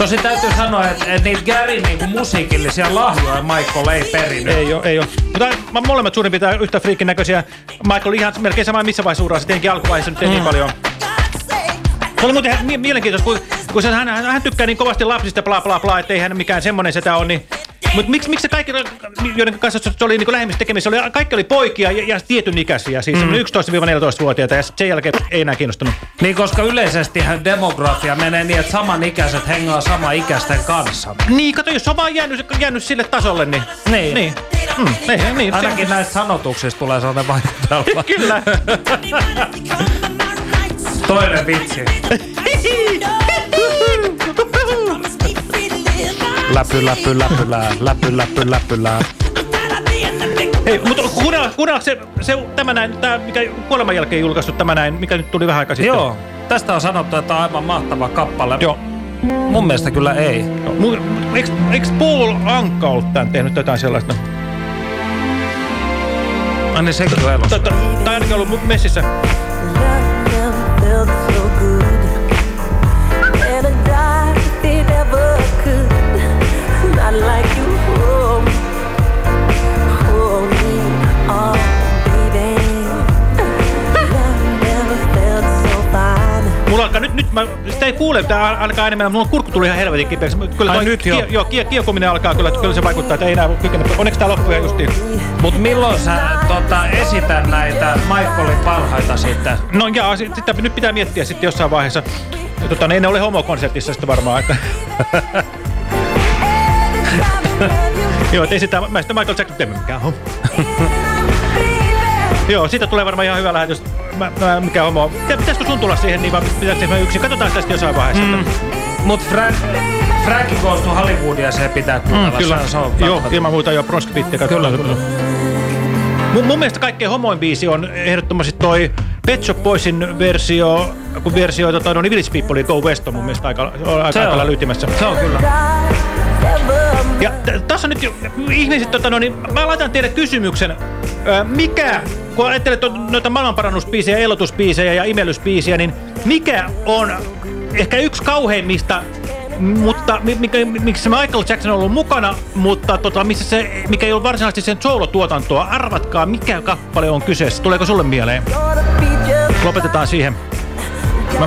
Tosi täytyy sanoa, että, että niitä Gary niinku musiikillisia lahjoja Michael ei perinyt. Ei oo, ei oo. Mutta molemmat suurin piirtein yhtä friikin näköisiä. Michael ihan melkein sama missä vaiheessa uraa, se tietenkin alkuvaiheessa nyt ei niin Mm. paljon. Se oli muuten mie- mielenkiintoista, kun kun se, hän, hän tykkää niin kovasti lapsista, bla bla bla, ettei hän mikään semmonen setä ole, niin mutta miksi, miksi kaikki, joiden kanssa se oli niin lähemmissä tekemisissä, oli, kaikki oli poikia ja, ja tietyn ikäisiä, siis mm. 11-14-vuotiaita ja sen jälkeen ei enää kiinnostunut. Niin, koska yleisesti demografia menee niin, että samanikäiset hengaa sama ikäisten kanssa. Niin, kato, jos on vaan jäänyt, jäänyt sille tasolle, niin... Niin. niin. Mm, niin, niin Ainakin se... näistä sanotuksista tulee sellainen vaikutelma. Kyllä. Toinen vitsi. läpy, läpy, läpylää, läpy, läpy, läpylää. Hei, mutta kuunnella, kuunnella se, se, tämä näin, tämä, mikä kuoleman jälkeen julkaistu tämä näin, mikä nyt tuli vähän aikaa sitten. Joo, tästä on sanottu, että on aivan mahtava kappale. Joo. Mun mielestä kyllä ei. No, eikö, eikö Paul Anka ollut tämän tehnyt jotain sellaista? Ai niin sekin on elossa. Tai ainakin ollut messissä. Alkaa nyt, nyt mä, sitä ei kuule, tää alkaa enemmän, mulla on kurkku tuli ihan helvetin kipeäksi. Kyllä Ai nyt jo? Ki, joo, ki, kiekominen alkaa kyllä, kyllä se vaikuttaa, että ei enää kykene. Onneksi tää loppuu ihan justiin. Mut milloin sä tota, esität näitä Michaelin parhaita sitten? No ja sitten nyt pitää miettiä sitten jossain vaiheessa. Tota, ne, ne ole homokonsertissa sitten varmaan, että... Joo, et esitään, mä sitten Michael Jackson, teemme mikään homo. Joo, siitä tulee varmaan ihan hyvä lähetys. Mä, mä, mikä homo. Pitäisikö sun tulla siihen, niin vai pitäisikö mä yksin? Katsotaan sitä sitten jossain vaiheessa. Mm. Mut Frank, Frankie Goes to Hollywoodia se pitää kuunnella. Mm, kyllä, se on joo, ilman muuta jo bronskipittiä. Kyllä, kyllä. Mun, mun mielestä kaikkein homoin biisi on ehdottomasti toi Pet Shop Boysin versio, kun versio tota, no, niin Village People Go West on mun mielestä aika, aika, aika lyytimässä. Se on kyllä. Ja tässä on nyt jo, ihmiset, tota, no, niin, mä laitan teille kysymyksen. Ö, mikä, kun ajattelet noita maailmanparannusbiisejä, elotusbiisejä ja imelysbiisejä, niin mikä on ehkä yksi kauheimmista mutta mikä, miksi Michael Jackson on ollut mukana, mutta tota, missä se, mikä ei ollut varsinaisesti sen solo-tuotantoa. Arvatkaa, mikä kappale on kyseessä. Tuleeko sulle mieleen? Lopetetaan siihen.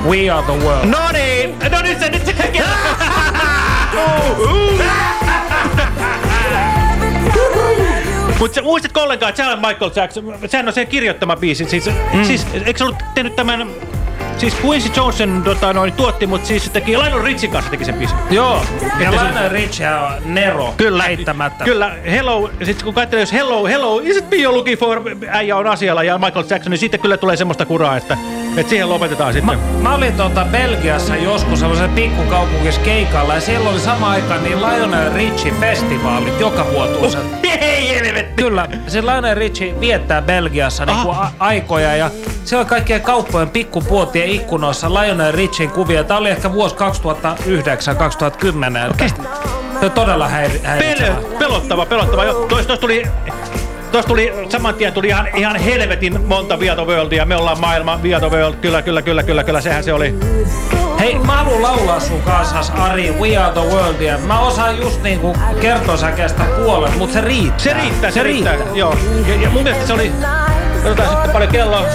We are the world. No niin! No nyt se, nyt se! Mutta muistatko ollenkaan, että on Michael Jackson, sehän on sen kirjoittama biisi. Siis, mm. siis eikö se ollut tehnyt tämän Siis Quincy Johnson tota, noin, tuotti, mutta siis teki Lionel Richin kanssa teki sen biisin. Joo, ja Lionel Rich on Nero, Kyllä, heittämättä. Kyllä, Hello, sit kun katselee, jos Hello, Hello, is it me you're looking for, äijä on asialla ja Michael Jackson, niin sitten kyllä tulee semmoista kuraa, että, että siihen lopetetaan sitten. Mä, mä olin tuota Belgiassa joskus sellaisen pikkukaupungissa keikalla ja siellä oli sama aika niin Lionel Richie festivaalit joka vuotuisen. Oh, hei, helvetti! Kyllä, se Lionel Richie viettää Belgiassa niinku a- aikoja ja se on kaikkien kauppojen pikkupuotien ikkunoissa Lionel Richin kuvia. Tämä oli ehkä vuosi 2009-2010. Okay. Se on todella häiri häiritsevä. Pel pelottava, pelottava. Tuosta tuli Tuossa tuli, saman tien tuli ihan, ihan helvetin monta Viato Worldia. Me ollaan maailma Viato World. Kyllä, kyllä, kyllä, kyllä, kyllä. Sehän se oli. Hei, mä haluan laulaa sun kanssa, Ari, We Are The Worldia. Mä osaan just niinku kertosäkestä puolet, mutta se riittää. Se riittää, se, se riittää. riittää. Joo. Ja, ja mun mielestä se oli, katsotaan sitten paljon kelloa.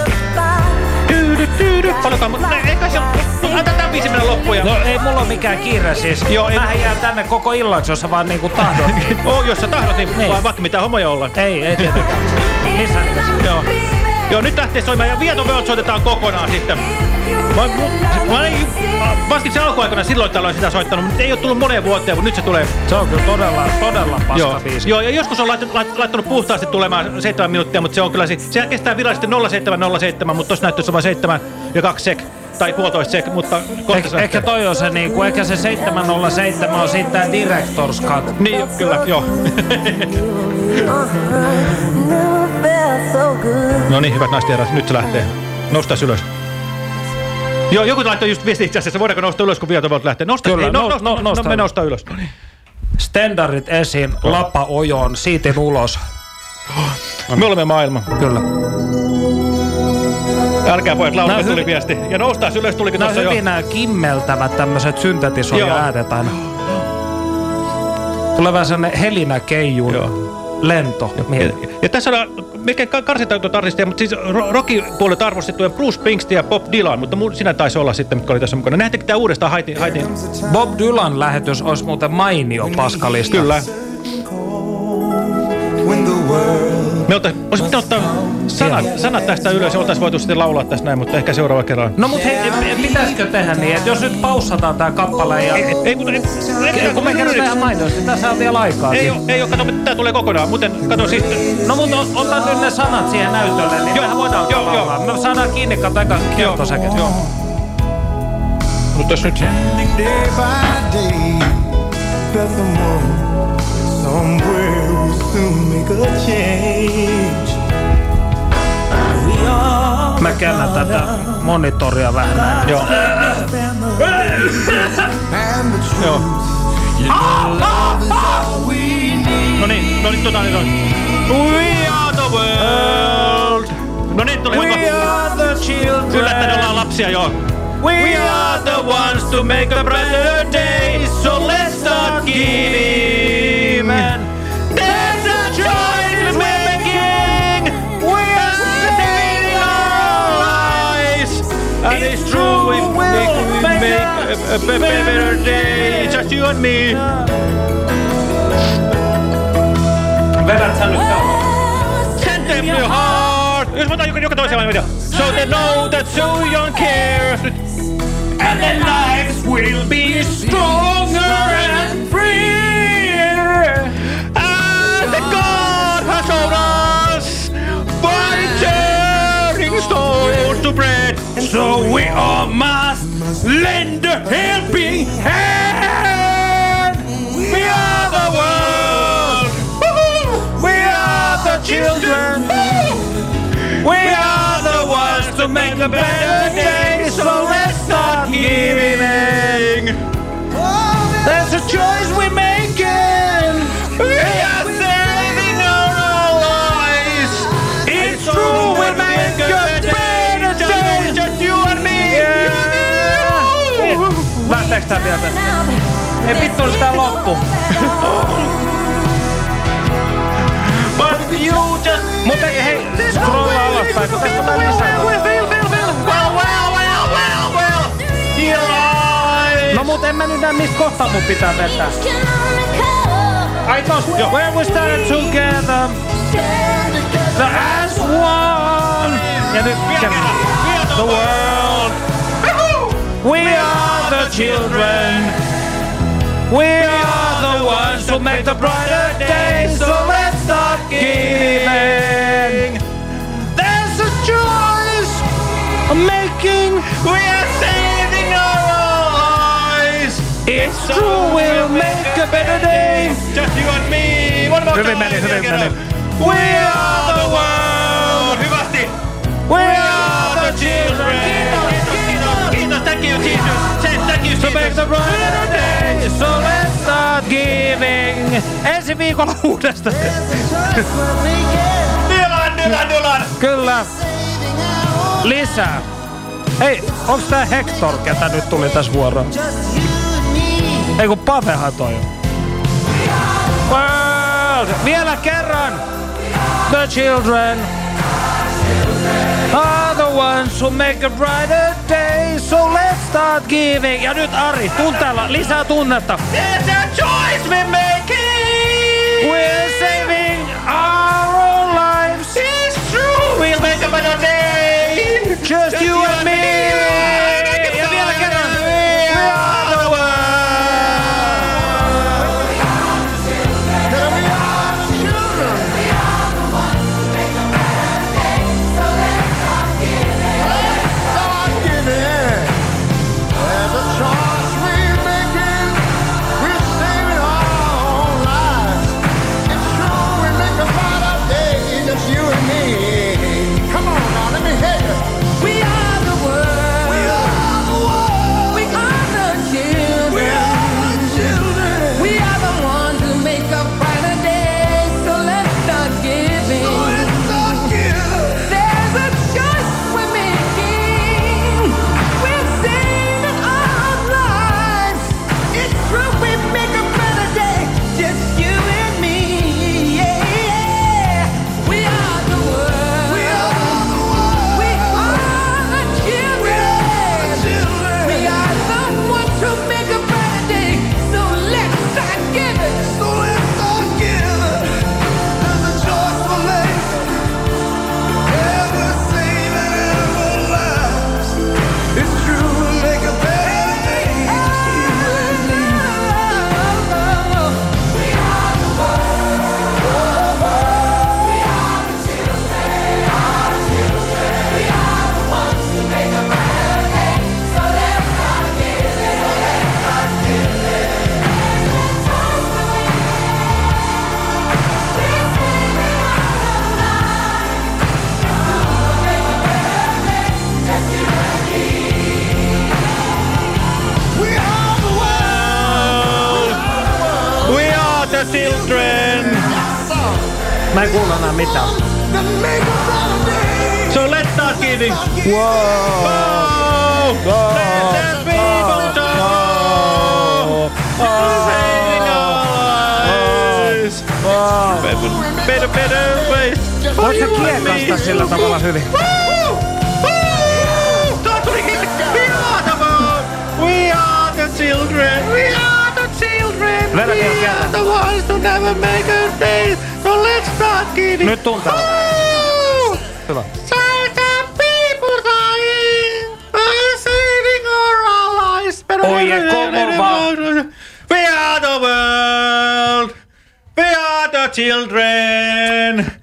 Paljonkaan, mutta eikä se, antaa tämän biisin mennä loppuun. Ja... No ei mulla ole mikään kiire siis. Joo, ei... Mähän jää tänne koko illaksi, jos sä vaan niinku tahdot. oh, jos sä tahdot, niin, niin. Vaikka mitään homoja olla. Ei, ei tietenkään. Nimessä. Joo. Joo, nyt lähtee soimaan ja Vieto World soitetaan kokonaan sitten. Mä, mä, mä ei, vastin se alkuaikana silloin tällöin sitä soittanut, mutta ei ole tullut moneen vuoteen, mutta nyt se tulee. Se on kyllä todella, todella paska Joo. biisi. Joo, ja joskus on laittanut, laittanut puhtaasti tulemaan 7 minuuttia, mutta se on kyllä, se kestää virallisesti 0707, mutta tuossa näyttäisi vain 7 ja 2 sek tai puolitoista sek, mutta kohta eh, Ehkä toi on se niinku, ehkä se 707 on sitten tää Directors Cut. Niin, kyllä, joo. no niin, hyvät naiset herrat, nyt se lähtee. Noustaa ylös. Joo, joku laittoi just viesti itse asiassa, voidaanko nousta ylös, kun Viatovolt lähtee. Nosta, Kyllä, ei, no, no, nosta, no, no, nosta no, me nostaa ylös. No niin. Standardit esiin, lapa ojoon, siitin ulos. Me olemme maailma. Kyllä. Älkää pojat, laulaa tuli viesti. Ja noustaa ylös tulikin tuossa jo. hyvin nämä kimmeltävät tämmöiset syntetisoja äänet aina. Tulee vähän sellainen helinä keijun. Joo. Lento. Ja, ja tässä on melkein ka- karsitaan tuota artistia, mutta siis ro- rockipuolet arvostettuja Bruce Springsteen ja Bob Dylan, mutta mu- sinä taisi olla sitten, mitkä oli tässä mukana. Näettekö tämä uudestaan haitin? haitin? Bob Dylan lähetys olisi muuten mainio paskalista. Kyllä. Me oltais, olisi pitänyt ottaa sanat, sanat tästä ylös ja oltaisiin voitu sitten laulaa tästä näin, mutta ehkä seuraava kerran. No mut hei, pitäisikö tehdä niin, että jos nyt paussataan tää kappale ja... Ei, ei, mutta ei, ei, kun me kerrotaan ihan mainiosti, niin tässä on vielä aikaa. Ei, oo, ei oo, kato, tää tulee kokonaan, muuten kato sitten. No mutta ota nyt ne sanat siihen näytölle, niin joo, voidaan joo, joo. Me saadaan kiinni kato eka kiertosäket. Joo. Mutta jos nyt... Day by day, somewhere we'll soon make a change. Käännän tätä monitoria vähän näin. Joo. Joo. No niin, no niin, tota niin, on. We are the world. No niin, tuli We are the children. Kyllä, että ollaan lapsia joo. We are the ones to make a brighter day, so let's start giving. True, we make, we make a, a, a better day. Just you and me. Vedät sä. Send them your heart. Jos mä otan joka, joka toiseen vaan, So they know that so young cares. And their lives will be stronger and freer. And the God has shown us by turning stones to bread. So we all must lend a helping hand. We are the world. We are the children. We are the ones to make a better day. So let's start giving. There's a choice we're making. Lähteekö tää vielä tästä? Ei vittu, oli tää loppu. But you just... Mutta hei, scrolla alaspäin, kun tästä tulee lisää. Well, well, well, well, well, well. Your eyes. No mut en mä nyt näe, mistä kohtaa mun pitää vetää. Ai tos, where we stand together. The as one. Ja nyt kerran. The world. We are the children. We are the ones who make the brighter day. So let's start giving. There's a choice of making. We are saving our lives. It's true, we'll make a better day. Just you and me. One more Hyvin time. meni, hyvin meni. We are the world. Hyvästi. We are the children. Thank you, Jesus. Say thank you, To make Jesus. the brighter day, so let's start giving. Ensi viikolla uudestaan. Dylan, Dylan, Dylan. Kyllä. Lisää. Hei, onks tää Hector, ketä nyt tuli tässä vuoroon? Ei kun Pavehan toi. World. Vielä kerran. The children are the ones who make a brighter day. So let's start giving. Ja nyt Ari, tunteella lisää tunnetta. There's a choice we're making. We're saving our own lives. It's true. We'll make a better day. Just you and me. Ja me. sillä tavalla hyvin? Tuo tuli. We are the children. We are the children. Vedä vielä We are kerran. the ones who never make a day. So let's start giving. Nyt tuntuu. Hyvä. Oye, como va? We are the world. We are the children.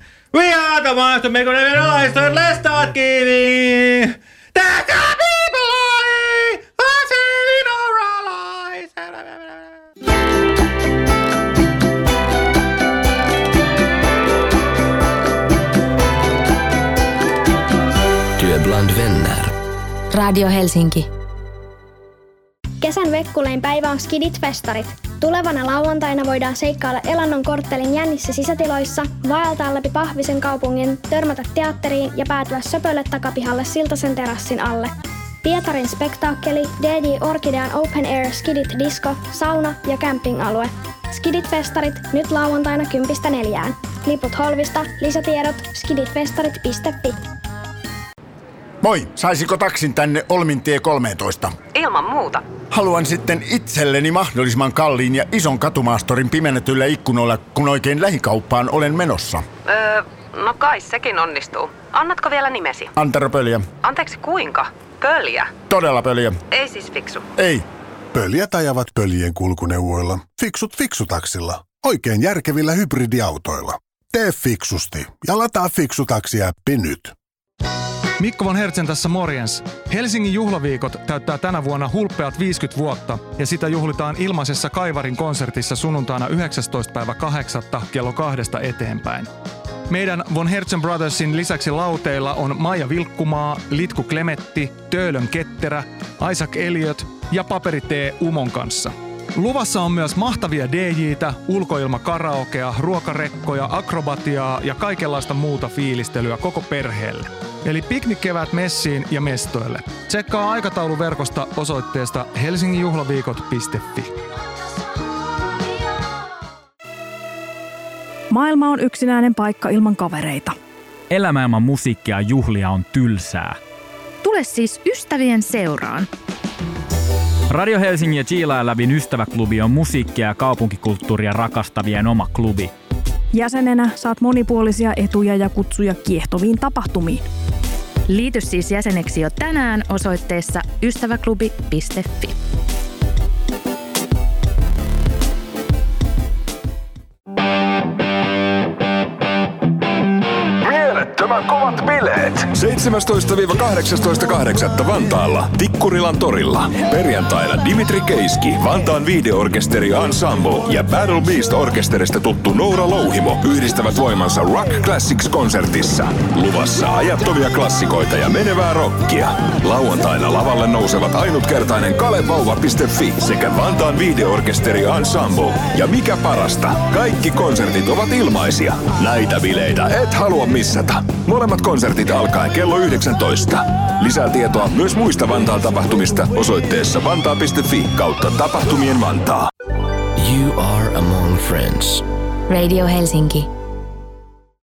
Start giving. There's the people dying. Are saving our lives. Du är bland vänner. Radio Helsinki. Kesän vekkulein päivä on Skidit Festarit. Tulevana lauantaina voidaan seikkailla Elannon korttelin jännissä sisätiloissa, vaeltaa läpi Pahvisen kaupungin, törmätä teatteriin ja päätyä söpölle takapihalle Siltasen terassin alle. Pietarin spektaakkeli, DJ Orkidean Open Air Skidit Disco, sauna ja camping-alue. Skidit Festarit nyt lauantaina kympistä neljään. Liput Holvista, lisätiedot skiditfestarit.fi. Moi, saisiko taksin tänne Olmintie 13? Ilman muuta. Haluan sitten itselleni mahdollisimman kalliin ja ison katumaastorin pimennetyillä ikkunoilla, kun oikein lähikauppaan olen menossa. Öö, no kai sekin onnistuu. Annatko vielä nimesi? Antero Pöliä. Anteeksi, kuinka? Pöljä. Todella Pöliä. Ei siis fiksu. Ei. Pöljät ajavat pöljien kulkuneuvoilla. Fiksut fiksutaksilla. Oikein järkevillä hybridiautoilla. Tee fiksusti ja lataa fiksutaksi-appi nyt. Mikko von Hertzen tässä morjens. Helsingin juhlaviikot täyttää tänä vuonna hulppeat 50 vuotta ja sitä juhlitaan ilmaisessa Kaivarin konsertissa sunnuntaina 19. päivä 8. kello kahdesta eteenpäin. Meidän Von Hertzen Brothersin lisäksi lauteilla on Maija Vilkkumaa, Litku Klemetti, Töölön Ketterä, Isaac Elliot ja Paperitee Umon kanssa. Luvassa on myös mahtavia DJitä, ulkoilma karaokea, ruokarekkoja, akrobatiaa ja kaikenlaista muuta fiilistelyä koko perheelle. Eli piknikkevät messiin ja mestoille. Tsekkaa aikataulu verkosta osoitteesta helsinginjuhlaviikot.fi. Maailma on yksinäinen paikka ilman kavereita. Elämä ilman musiikkia ja juhlia on tylsää. Tule siis ystävien seuraan. Radio Helsingin ja Chiila Lävin ystäväklubi on musiikkia ja kaupunkikulttuuria rakastavien oma klubi. Jäsenenä saat monipuolisia etuja ja kutsuja kiehtoviin tapahtumiin. Liity siis jäseneksi jo tänään osoitteessa ystäväklubi.fi. 17-18.8. Vantaalla Tikkurilan torilla. Perjantaina Dimitri Keiski, Vantaan viideorkesteri Ensemble ja Battle Beast orkesterista tuttu Noura Louhimo yhdistävät voimansa Rock Classics-konsertissa. Luvassa ajattomia klassikoita ja menevää rockia. Lauantaina lavalle nousevat ainutkertainen kalevauva.fi sekä Vantaan viideorkesteri Ensemble. Ja mikä parasta, kaikki konsertit ovat ilmaisia. Näitä bileitä et halua missata. Molemmat konsertit alkaen kello 19. Lisää tietoa myös muista Vantaan tapahtumista osoitteessa vantaa.fi kautta tapahtumien Vantaa. You are among friends. Radio Helsinki.